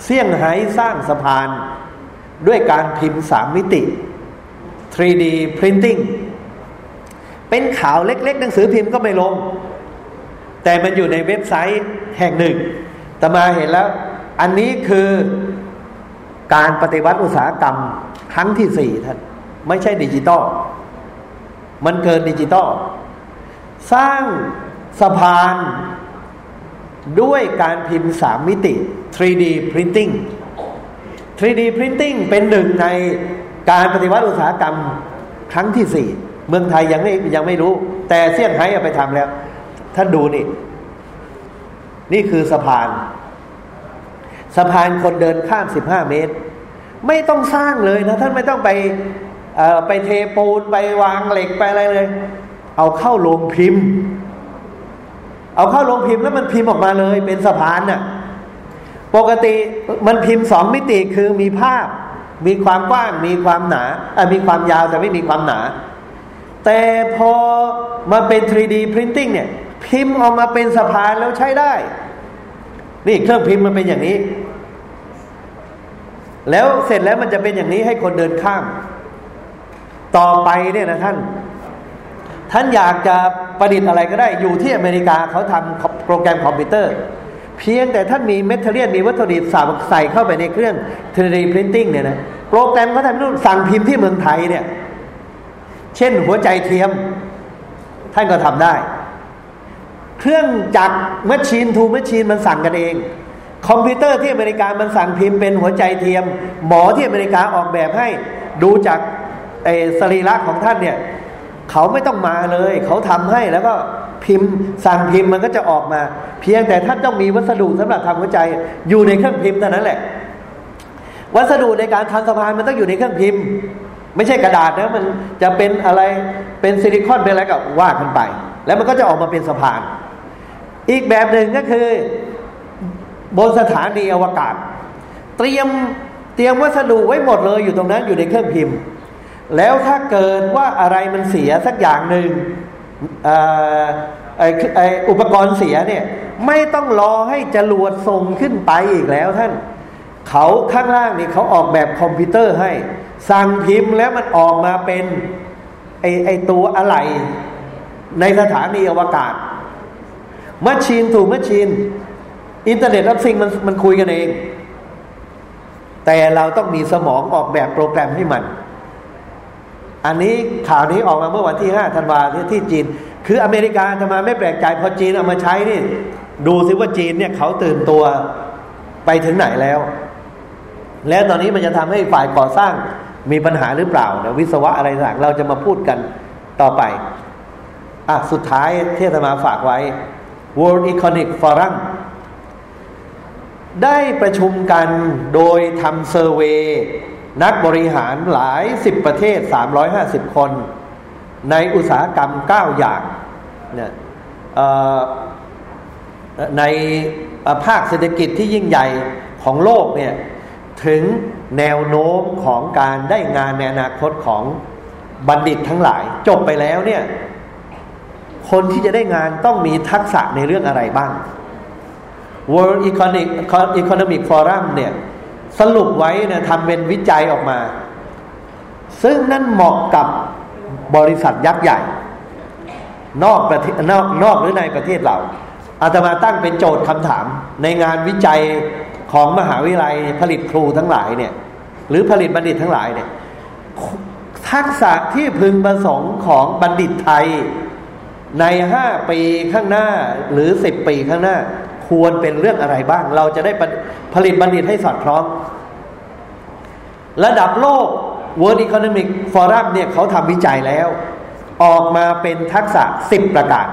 เซี่ยงไฮ้สร้างสะพานด้วยการพิมพ์สามมิติ 3D printing เป็นข่าวเล็กๆ หนังสือพิมพ์ก็ไม่ลง แต่มันอยู่ในเว็บไซต์แห่งหนึ่งแต่มาเห็นแล้ว อันนี้คือ การปฏิวัติอุตสาหกรรมครั้งที่สี่ท่านไม่ใช่ดิจิตอลมันเกินดิจิตอลสร้างสะพานด้วยการพิมพ์สามมิติ 3D printing 3D printing เป็นหนึ่งในการปฏิวัติอุตสาหกรรมครั้งที่สี่เมืองไทยยังไม่ยังไม่รู้ แต่เซี่ยงไฮ้ไปทำแล้ว ท่านดูนี่ นี่คือสะพาน สะพานคนเดินข้ามสิบห้าเมตร ไม่ต้องสร้างเลยนะ ท่านไม่ต้องไปไปเทปูนไปวางเหล็กไปอะไรเลย เอาเข้าโรงพิมพ์ เอาเข้าโรงพิมพ์แล้วมันพิมพ์ออกมาเลยเป็นสะพานน่ะปกติมันพิมพ์สองมิติคือมีภาพ มีความกว้างมีความหนาอ่มีความยาวแต่ไม่มีความหนา แต่พอมาเป็น 3D Printing เนี่ย พิมพ์ออกมาเป็นสะพานแล้วใช้ได้ นี่เครื่องพิมพ์มันเป็นอย่างนี้ แล้วเสร็จแล้วมันจะเป็นอย่างนี้ให้คนเดินข้าม ต่อไปเนี่ยนะท่าน ท่านอยากจะประดิษฐ์อะไรก็ได้ อยู่ที่อเมริกาเขาทำโปรแกรมคอมพิวเตอร์ เพียงแต่ท่านมีเมทัลเลียนมีวัตถุดิบสาใส่เข้าไปในเครื่อง 3D Printing เนี่ยนะโปรแกรมเขาทำนู่นสั่งพิมพ์ที่เมืองไทยเนี่ย เช่นหัวใจเทียม ท่านก็ทำได้ เครื่องจักร machine to machine มันสั่งกันเอง คอมพิวเตอร์ที่อเมริกามันสั่งพิมพ์เป็นหัวใจเทียม หมอที่อเมริกาออกแบบให้ดูจากไอสรีระของท่านเนี่ยเขาไม่ต้องมาเลย เขาทำให้แล้วก็พิมพ์สั่งพิมพ์มันก็จะออกมา เพียงแต่ท่านต้องมีวัสดุสำหรับทำหัวใจอยู่ในเครื่องพิมพ์เท่านั้นแหละ วัสดุในการทำสะพานมันต้องอยู่ในเครื่องพิมพ์ ไม่ใช่กระดาษนะมันจะเป็นอะไรเป็นซิลิคอนเป็นอะไรก็ว่ากันไป แล้วมันก็จะออกมาเป็นสะพาน อีกแบบหนึ่งก็คือบนสถานีอวกาศ เตรียมเตรียมวัสดุไว้หมดเลยอยู่ตรงนั้นอยู่ในเครื่องพิมพ์ แล้วถ้าเกิดว่าอะไรมันเสียสักอย่างหนึ่งออุปกรณ์เสียเนี่ยไม่ต้องรอให้จรวดส่งขึ้นไปอีกแล้วท่าน เขาข้างล่างนี่เขาออกแบบคอมพิวเตอร์ให้ สั่งพิมพ์แล้วมันออกมาเป็นไอไอตัวอะไรในสถานีอวกาศ machine to machine Internet of Things มันมันคุยกันเอง แต่เราต้องมีสมองออกแบบโปรแกรมให้มัน อันนี้ข่าวนี้ออกมาเมื่อวันที่ห้าธันวาที่ที่จีน คืออเมริกาทำไมไม่แปลกใจพอจีนเอามาใช้นี่ ดูซิว่าจีนเนี่ยเขาตื่นตัวไปถึงไหนแล้ว แล้วตอนนี้มันจะทำให้ฝ่ายก่อสร้างมีปัญหาหรือเปล่าเนี่ยวิศวะอะไรต่างเราจะมาพูดกันต่อไปอะสุดท้ายเที่ธรรมาฝากไว้ World Economic Forum ได้ประชุมกันโดยทำเซอร์เวนักบริหารหลายสิบประเทศ 350 คน ในอุตสาหกรรม 9 อย่างเนี่ยในภาคเศรษฐกิจที่ยิ่งใหญ่ของโลกเนี่ยถึงแนวโน้มของการได้งานในอนาคตของบัณฑิตทั้งหลาย จบไปแล้วเนี่ย คนที่จะได้งานต้องมีทักษะในเรื่องอะไรบ้าง World Economic Economic Forum เนี่ยสรุปไว้นะทำเป็นวิจัยออกมา ซึ่งนั่นเหมาะกับบริษัทยักษ์ใหญ่ นอกประเทศนอกนอกหรือในประเทศเราอาตมาตั้งเป็นโจทย์คำถาม ในงานวิจัยของมหาวิทยาลัยผลิตครูทั้งหลายเนี่ย หรือผลิตบัณฑิตทั้งหลายเนี่ยทักษะที่พึงประสงค์ของบัณฑิตไทย ในห้าปีข้างหน้าหรือสิบปีข้างหน้า ควรเป็นเรื่องอะไรบ้าง เราจะได้ผลิตบัณฑิตให้สอดคล้อง ระดับโลก World Economic Forum เนี่ยเขาทำวิจัยแล้ว ออกมาเป็นทักษะ 10 ประการ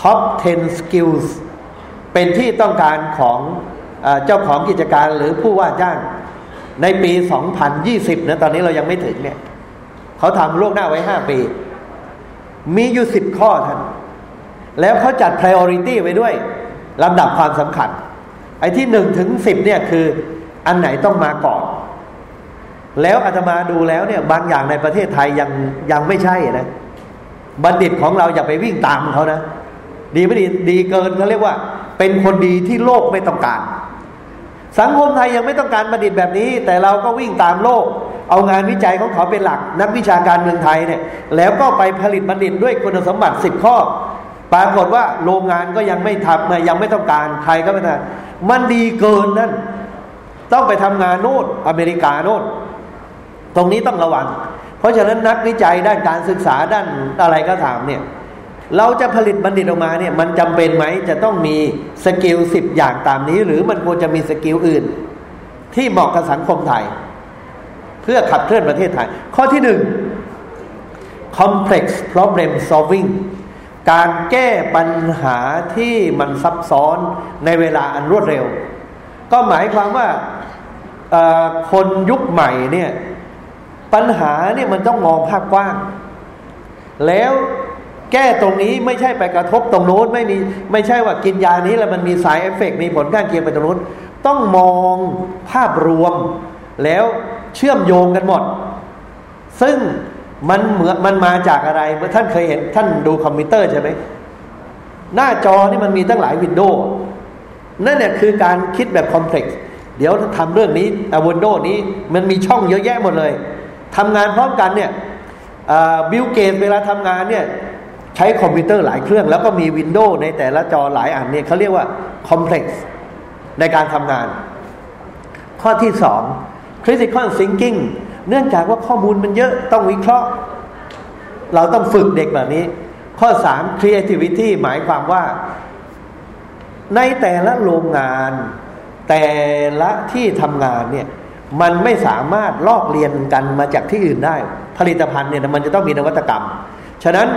Top 10 Skills เป็นที่ต้องการของเจ้าของกิจการหรือผู้ว่าจ้าง ในปี 2020นะตอนนี้เรายังไม่ถึงเนี่ยเขาทำล่วงหน้าไว้ 5 ปี มีอยู่10ข้อท่าน แล้วเขาจัด priority ไว้ด้วยลำดับความสำคัญ ไอ้ที่หนึ่งถึงสิบเนี่ยคืออันไหนต้องมาก่อน แล้วอาตมาดูแล้วเนี่ย บางอย่างในประเทศไทยยังยังไม่ใช่นะบัณฑิตของเราอย่าไปวิ่งตามเขานะ ดีไม่ดีดีเกินเขาเรียกว่า เป็นคนดีที่โลกไม่ต้องการ สังคมไทยยังไม่ต้องการบัณฑิตแบบนี้ แต่เราก็วิ่งตามโลก เอางานวิจัยของเขาเป็นหลัก นักวิชาการเมืองไทยเนี่ย แล้วก็ไปผลิตบัณฑิตด้วยคุณสมบัติสิบข้อ ปรากฏว่าโรงงานก็ยังไม่ทำยังไม่ต้องการใครก็ไม่ได้มันดีเกินนั่น ต้องไปทำงานโน่นอเมริกาโน่นตรงนี้ต้องระวัง เพราะฉะนั้นนักวิจัยด้านการศึกษาด้านอะไรก็ตามเนี่ย เราจะผลิตบัณฑิตออกมาเนี่ยมันจำเป็นไหมจะต้องมี skill สิบอย่างตามนี้ หรือมันควรจะมี skill อื่น ที่เหมาะกับสังคมไทย เพื่อขับเคลื่อนประเทศไทย ข้อที่หนึ่ง complex problem solving การแก้ปัญหาที่มันซับซ้อนในเวลาอันรวดเร็ว ก็หมายความว่าคนยุคใหม่เนี่ยปัญหาเนี่ยมันต้องมองภาพกว้าง แล้ว แก้ตรงนี้ไม่ใช่ไปกระทบตรงโน้นไม่มีไม่ใช่ว่ากินยานี้แล้วมันมีสายเอฟเฟกมีผลข้างเคียงไปตรงโน้นต้องมองภาพรวม แล้วเชื่อมโยงกันหมด ซึ่งมันเหมือนมันมาจากอะไรเมื่อท่านเคยเห็นท่านดูคอมพิวเตอร์ใช่ไหมหน้าจอนี่มันมีตั้งหลาย window นั่นเนี่ยคือการคิดแบบ complex เดี๋ยวทำเรื่องนี้ window นี้มันมีช่องเยอะแยะหมดเลยทำงานพร้อมกันเนี่ยบิลเกตส์เวลาทำงานเนี่ย ใช้คอมพิวเตอร์หลายเครื่อง แล้วก็มี window ในแต่ละจอหลายอันเนี่ยเขาเรียกว่าคอมเพล็กซ์ในการทำงาน ข้อที่สอง critical thinking เนื่องจากว่าข้อมูลมันเยอะต้องวิเคราะห์ เราต้องฝึกเด็กแบบนี้ ข้อสาม creativity หมายความว่า ในแต่ละโรงงาน แต่ละที่ทำงานเนี่ยมันไม่สามารถลอกเรียนกันมาจากที่อื่นได้ ผลิตภัณฑ์เนี่ยมันจะต้องมีนวัตกรรม ฉะนั้น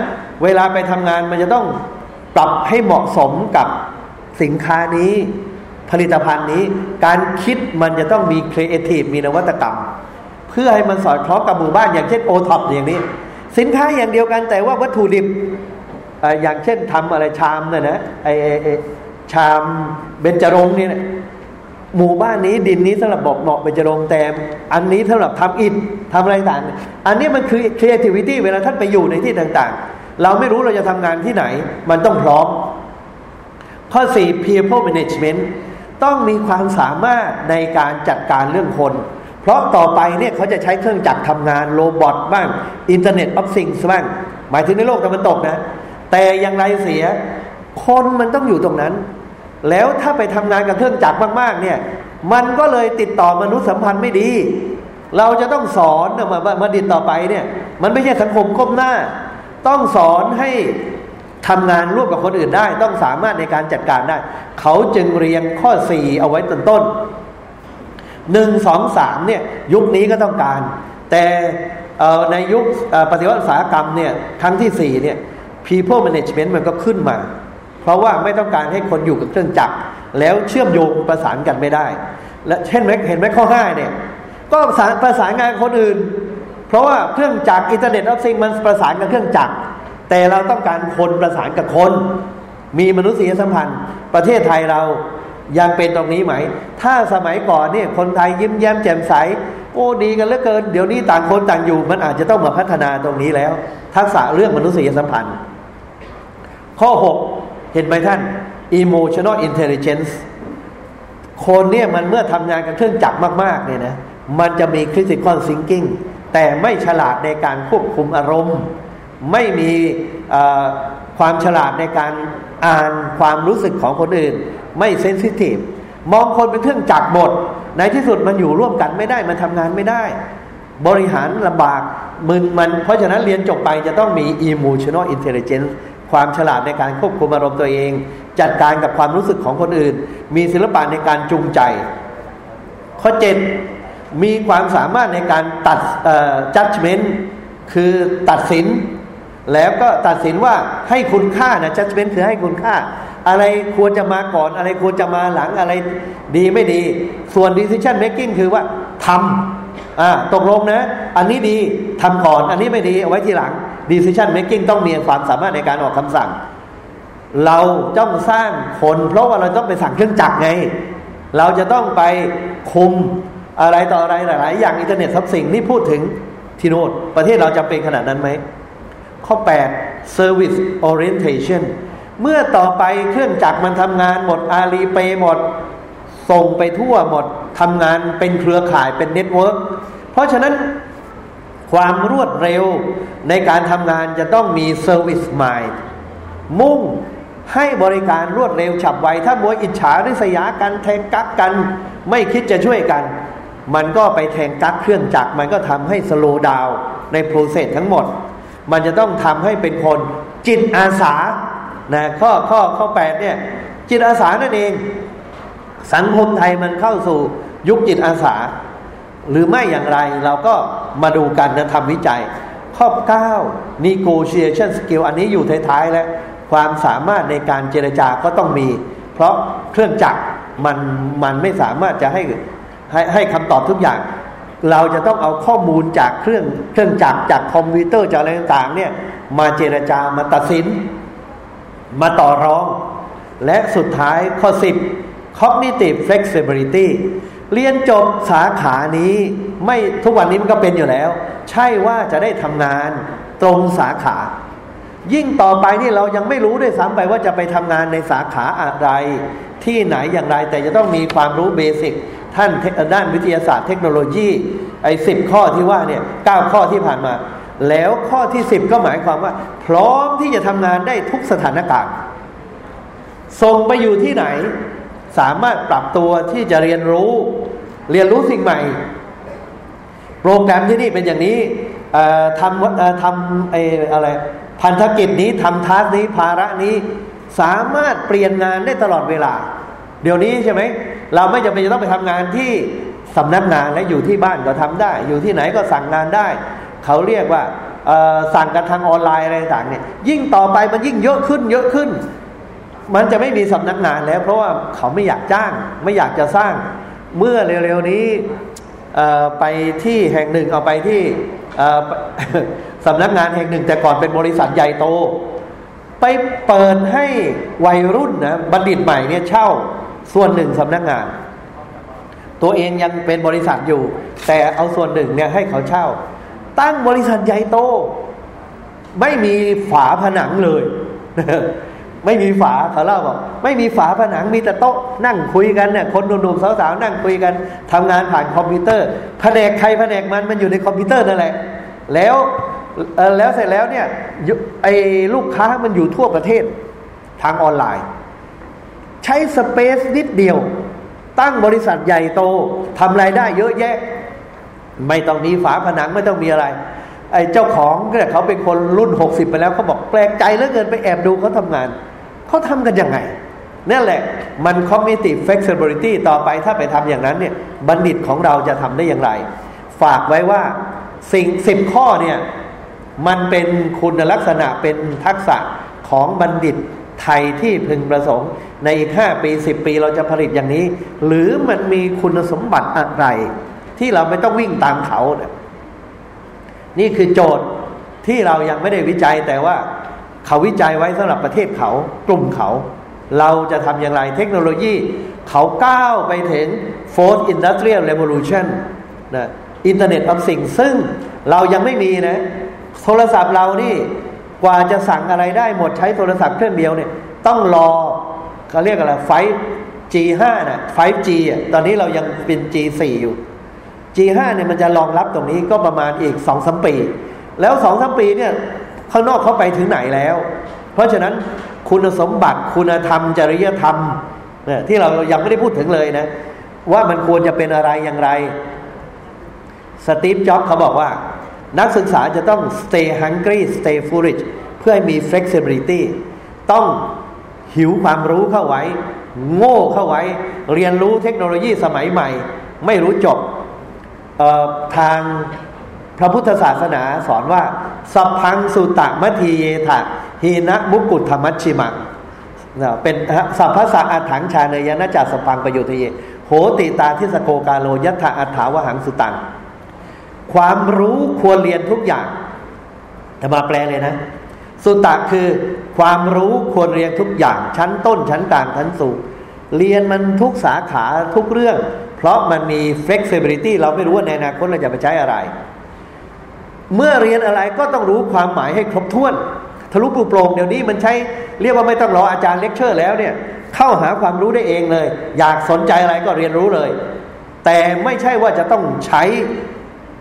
เวลาไปทำงานมันจะต้องปรับให้เหมาะสมกับสินค้านี้ ผลิตภัณฑ์นี้ การคิดมันจะต้องมีครีเอทีฟมีนวัตกรรม เพื่อให้มันสอดคล้องกับหมู่บ้านอย่างเช่นโอท็อปอย่างนี้ สินค้าอย่างเดียวกันแต่ว่าวัตถุดิบอย่างเช่นทำอะไรชามเนี่ยนะไอชามเบญจรงเนี่ย หมู่บ้านนี้ดินนี้สำหรับบอกเหมาะไปจะลงแตมอันนี้สำหรับทำอิฐทำอะไรต่างอันนี้มันคือ creativity เวลาท่านไปอยู่ในที่ต่างๆ เราไม่รู้เราจะทำงานที่ไหน มันต้องพร้อม ข้อสี่ people management ต้องมีความสามารถในการจัดการเรื่องคน เพราะต่อไปเนี่ยเขาจะใช้เครื่องจักรทำงาน robot บ้าง Internet of Things บ้าง หมายถึงในโลกตะวันตกนะ แต่อย่างไรเสีย คนมันต้องอยู่ตรงนั้น แล้วถ้าไปทำงานกับเครื่องจักรมากๆ เนี่ย มันก็เลยติดต่อมนุษยสัมพันธ์ไม่ดี เราจะต้องสอนมามาดินต่อไปเนี่ย มันไม่ใช่สังคมก้มหน้า ต้องสอนให้ทำงานร่วมกับคนอื่นได้ ต้องสามารถในการจัดการได้ เขาจึงเรียงข้อสี่เอาไว้ต้นต้นหนึ่งสองสามเนี่ยยุคนี้ก็ต้องการ แต่ในยุคปฏิวัติอุตสาหกรรมเนี่ยครั้งที่สี่เนี่ย people management มันก็ขึ้นมา เพราะว่าไม่ต้องการให้คนอยู่กับเครื่องจักร แล้วเชื่อมโยงประสานกันไม่ได้ และเช่นไหมเห็นไหมข้อห้าเนี่ยก็ประสานประสานงานคนอื่น เพราะว่าเครื่องจักร Internet of Things มันประสานกับเครื่องจักร แต่เราต้องการคนประสานกับคน มีมนุษยสัมพันธ์ ประเทศไทยเรายังเป็นตรงนี้ไหม ถ้าสมัยก่อนเนี่ยคนไทยยิ้มแย้มแจ่มใส โอ้ดีกันเหลือเกิน เดี๋ยวนี้ต่างคนต่างอยู่ มันอาจจะต้องมาพัฒนาตรงนี้แล้ว ทักษะเรื่องมนุษยสัมพันธ์ ข้อหก เห็นไหมท่าน emotional intelligence คนเนี่ยมันเมื่อทำงานกับเครื่องจักรมาก ๆ เนี่ยนะ มันจะมี critical thinking แต่ไม่ฉลาดในการควบคุมอารมณ์ ไม่มีความฉลาดในการอ่านความรู้สึกของคนอื่น ไม่เซนซิทีฟมองคนเป็นเครื่องจักรหมด ในที่สุดมันอยู่ร่วมกันไม่ได้มันทำงานไม่ได้ บริหารลำบากมึนมัน เพราะฉะนั้นเรียนจบไปจะต้องมี emotional intelligence ความฉลาดในการควบคุมอารมณ์ตัวเอง จัดการกับความรู้สึกของคนอื่น มีศิลปะในการจูงใจ ข้อเจ็ดมีความสามารถในการตัด judgment คือตัดสิน แล้วก็ตัดสินว่าให้คุณค่านะจัดเป็นคือให้คุณค่า อะไรควรจะมาก่อน อะไรควรจะมาหลังอะไรดีไม่ดี ส่วน decision making คือว่าทำตกลงนะ อันนี้ดีทำก่อน อันนี้ไม่ดีเอาไว้ทีหลัง decision making ต้องมีความสามารถในการออกคำสั่ง เราต้องสร้างคน เพราะว่าเราต้องไปสั่งเครื่องจักรไง เราจะต้องไปคุมอะไรต่ออะไรหลาย ๆ อย่างอินเทอร์เน็ตทับสิ่งที่พูดถึงที่โน่นประเทศเราจำเป็นขนาดนั้นไหม ข้อ 8 service orientation เมื่อต่อไปเครื่องจักรมันทำงานหมดอาลีเปหมด ส่งไปทั่วหมดทำงานเป็นเครือข่ายเป็น network เพราะฉะนั้น ความรวดเร็วในการทำงานจะต้องมี service mind มุ่งให้บริการรวดเร็วฉับไว ถ้ามัวอิจฉาริษยากันแทงกั๊กกัน ไม่คิดจะช่วยกัน มันก็ไปแทงกั๊กเครื่องจักร มันก็ทำให้ slow down ใน process ทั้งหมด มันจะต้องทำให้เป็นคนจิตอาสานะข้อข้อข้อแปดเนี่ยจิตอาสานั่นเอง สังคมไทยมันเข้าสู่ยุคจิตอาสา หรือไม่อย่างไรเราก็มาดูกันนะทำวิจัย ข้อ 9 negotiation skill อันนี้อยู่ท้ายๆแล้วความสามารถในการเจรจาก็ต้องมี เพราะเครื่องจักรมันมันไม่สามารถจะให้ให้ให้คำตอบทุกอย่าง เราจะต้องเอาข้อมูลจากเครื่องเครื่องจักรจากคอมพิวเตอร์จากอะไรต่างๆเนี่ยมาเจรจามาตัดสิน มาต่อรอง และสุดท้ายข้อ 10 cognitive flexibility เรียนจบสาขานี้ไม่ทุกวันนี้มันก็เป็นอยู่แล้ว ใช่ว่าจะได้ทำงานตรงสาขา ยิ่งต่อไปนี่เรายังไม่รู้ด้วยซ้ำไปว่าจะไปทำงานในสาขาอะไร ที่ไหนอย่างไรแต่จะต้องมีความรู้เบสิกท่านด้านวิทยาศาสตร์เทคโนโลยีไอ้สิบข้อที่ว่าเนี่ยเก้าข้อที่ผ่านมา แล้วข้อที่สิบก็หมายความว่า พร้อมที่จะทำงานได้ทุกสถานการณ์ส่งไปอยู่ที่ไหน สามารถปรับตัวที่จะเรียนรู้ เรียนรู้สิ่งใหม่ โปรแกรมที่นี่เป็นอย่างนี้ทำทำไอ้อะไรพันธกิจนี้ทำทัสนี้ภาระนี้ สามารถเปลี่ยนงานได้ตลอดเวลา เดี๋ยวนี้ใช่ไหมเราไม่จำเป็นจะต้องไปทำงานที่สำนักงานและอยู่ที่บ้านก็ทำได้ อยู่ที่ไหนก็สั่งงานได้ เขาเรียกว่าสั่งกันทางออนไลน์อะไรต่างเนี่ยยิ่งต่อไปมันยิ่งเยอะขึ้นเยอะขึ้น มันจะไม่มีสำนักงานแล้ว เพราะว่าเขาไม่อยากจ้าง ไม่อยากจะสร้าง เมื่อเร็วๆนี้ไปที่แห่งหนึ่งเอาไปที่สำนักงานแห่งหนึ่ง แต่ก่อนเป็นบริษัทใหญ่โต ไปเปิดให้วัยรุ่นนะบัณฑิตใหม่เนี่ยเช่าส่วนหนึ่งสำนักงาน ตัวเองยังเป็นบริษัทอยู่ แต่เอาส่วนหนึ่งเนี่ยให้เขาเช่า ตั้งบริษัทใหญ่โต ไม่มีฝาผนังเลย ไม่มีฝาเขาเล่าบอกไม่มีฝาผนังมีแต่โต๊ะนั่งคุยกันเนี่ยคนหนุ่มๆสาวๆนั่งคุยกันทำงานผ่านคอมพิวเตอร์แผนกใครแผนกมันมันอยู่ในคอมพิวเตอร์นั่นแหละ แล้วแล้วเสร็จแล้วเนี่ยไอ้ลูกค้ามันอยู่ทั่วประเทศทางออนไลน์ ใช้สเปซนิดเดียว ตั้งบริษัทใหญ่โตทำรายได้เยอะแยะ ไม่ต้องมีฝาผนังไม่ต้องมีอะไรไอ้เจ้าของเนี่ยเขาเป็นคนรุ่นหกสิบไปแล้วเขาบอกแปลกใจเหลือเกินไปแอบดูเขาทำงาน เขาทำกันยังไงนั่นแหละมัน cognitive flexibility ต่อไปถ้าไปทำอย่างนั้นเนี่ยบัณฑิตของเราจะทำได้อย่างไร ฝากไว้ว่าสิ่งสิบข้อเนี่ยมันเป็นคุณลักษณะเป็นทักษะของบัณฑิตไทยที่พึงประสงค์ ในอีกห้าปีสิบปีเราจะผลิตอย่างนี้ หรือมันมีคุณสมบัติอะไร ที่เราไม่ต้องวิ่งตามเขาเนี่ยนี่คือโจทย์ที่เรายังไม่ได้วิจัยแต่ว่า เขาวิจัยไว้สำหรับประเทศเขากลุ่มเขา เราจะทำอย่างไรเทคโนโลยี เขาก้าวไปถึง fourth industrial revolution นะอินเทอร์เน็ตของสิ่งซึ่งเรายังไม่มีนะ โทรศัพท์เรานี่กว่าจะสั่งอะไรได้หมดใช้โทรศัพท์เครื่องเดียวเนี่ยต้องรอเขาเรียกอะไรไฟ G5 นะ 5G อะตอนนี้เรายังเป็น G4 อยู่ G5 เนี่ยมันจะรองรับตรงนี้ก็ประมาณอีกสองสมปี แล้วสองสมปีเนี่ย ข้างนอกเขาไปถึงไหนแล้ว เพราะฉะนั้นคุณสมบัติคุณธรรม จริยธรรมเนี่ยที่เรายังไม่ได้พูดถึงเลยนะ ว่ามันควรจะเป็นอะไรอย่างไรสตีฟจ็อบเขาบอกว่า นักศึกษาจะต้อง stay hungry stay foolish เพื่อให้มี flexibility ต้องหิวความรู้เข้าไว้ โง่เข้าไว้ เรียนรู้เทคโนโลยีสมัยใหม่ ไม่รู้จบทางพระพุทธศาสนาสอนว่า สัพพังสุตะมัทีเยถะหีนะมุกุธรรมชิมังเป็นสัพพะสะอัถังชาเนยนะจัสพังประโยชน์เยโหติตาทิสโกกาโลยัตถะอัฏฐาวหังสุตัง ความรู้ควรเรียนทุกอย่างจะมาแปลเลยนะ สุตะคือความรู้ควรเรียนทุกอย่าง ชั้นต้นชั้นกลางชั้นสูงเรียนมันทุกสาขาทุกเรื่อง เพราะมันมี flexibility เราไม่รู้ว่าในอนาคตเราจะไปใช้อะไร เมื่อเรียนอะไรก็ต้องรู้ความหมายให้ครบถ้วน ทะลุปรุโปร่งเดี๋ยวนี้มันใช้เรียกว่าไม่ต้องรออาจารย์เลคเชอร์แล้วเนี่ยเข้าหาความรู้ได้เองเลย อยากสนใจอะไรก็เรียนรู้เลย แต่ไม่ใช่ว่าจะต้องใช้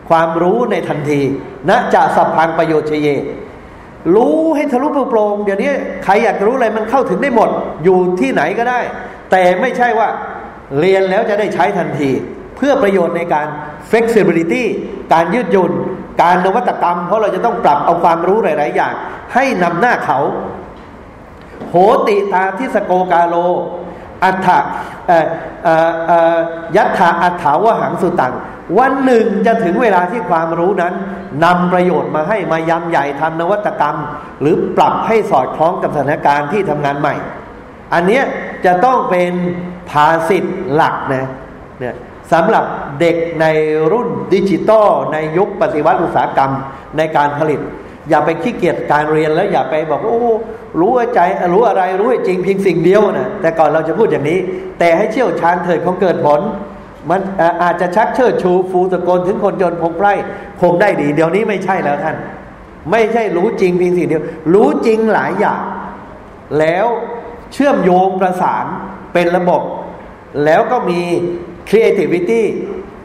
ความรู้ในทันทีนะจะสัพพังประโยชน์เชเยรู้ให้ทะลุปูโปร่งเดี๋ยวนี้ใครอยากรู้อะไรมันเข้าถึงได้หมดอยู่ที่ไหนก็ได้ แต่ไม่ใช่ว่าเรียนแล้วจะได้ใช้ทันที เพื่อประโยชน์ในการ flexibility การยืดหยุ่น การนวัตกรรม เพราะเราจะต้องปรับเอาความรู้หลาย ๆ อย่าง ให้นำหน้าเขา โหติตาทิสโกกาโล อัฏฐยัตถาอัฏฐาวหังสุตัง วันหนึ่งจะถึงเวลาที่ความรู้นั้นนำประโยชน์มาให้มายำใหญ่ทำนวัตกรรม หรือปรับให้สอดคล้องกับสถานการณ์ที่ทำงานใหม่ อันนี้จะต้องเป็นภาสิทธ์หลักนะเนี่ย สำหรับเด็กในรุ่นดิจิตอลในยุคปฏิวัติอุตสาหกรรมในการผลิต อย่าไปขี้เกียจการเรียนแล้วอย่าไปบอกโอ้รู้ใจรู้อะไรรู้จริงเพียงสิ่งเดียวนะแต่ก่อนเราจะพูดอย่างนี้ แต่ให้เชี่ยวชาญเถิดของเกิดผล มันอาจจะชักเชิดชูฟูตะโกนถึงคนจนพงไพร่คงได้ดี เดี๋ยวนี้ไม่ใช่แล้วท่าน ไม่ใช่รู้จริงเพียงสิ่งเดียว รู้จริงหลายอย่างแล้วเชื่อมโยงประสานเป็นระบบ แล้วก็มี creativity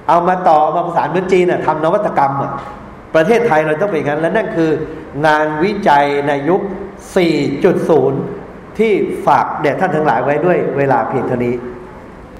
เอามาต่อเอามาประสานเหมือนจีนทำนวัตกรรมอะประเทศไทยเราต้องเป็นอย่างนั้น และนั่นคืองานวิจัยในยุค 4.0 ที่ฝากแด่ท่านทั้งหลายไว้ด้วยเวลาเพียงเท่านี้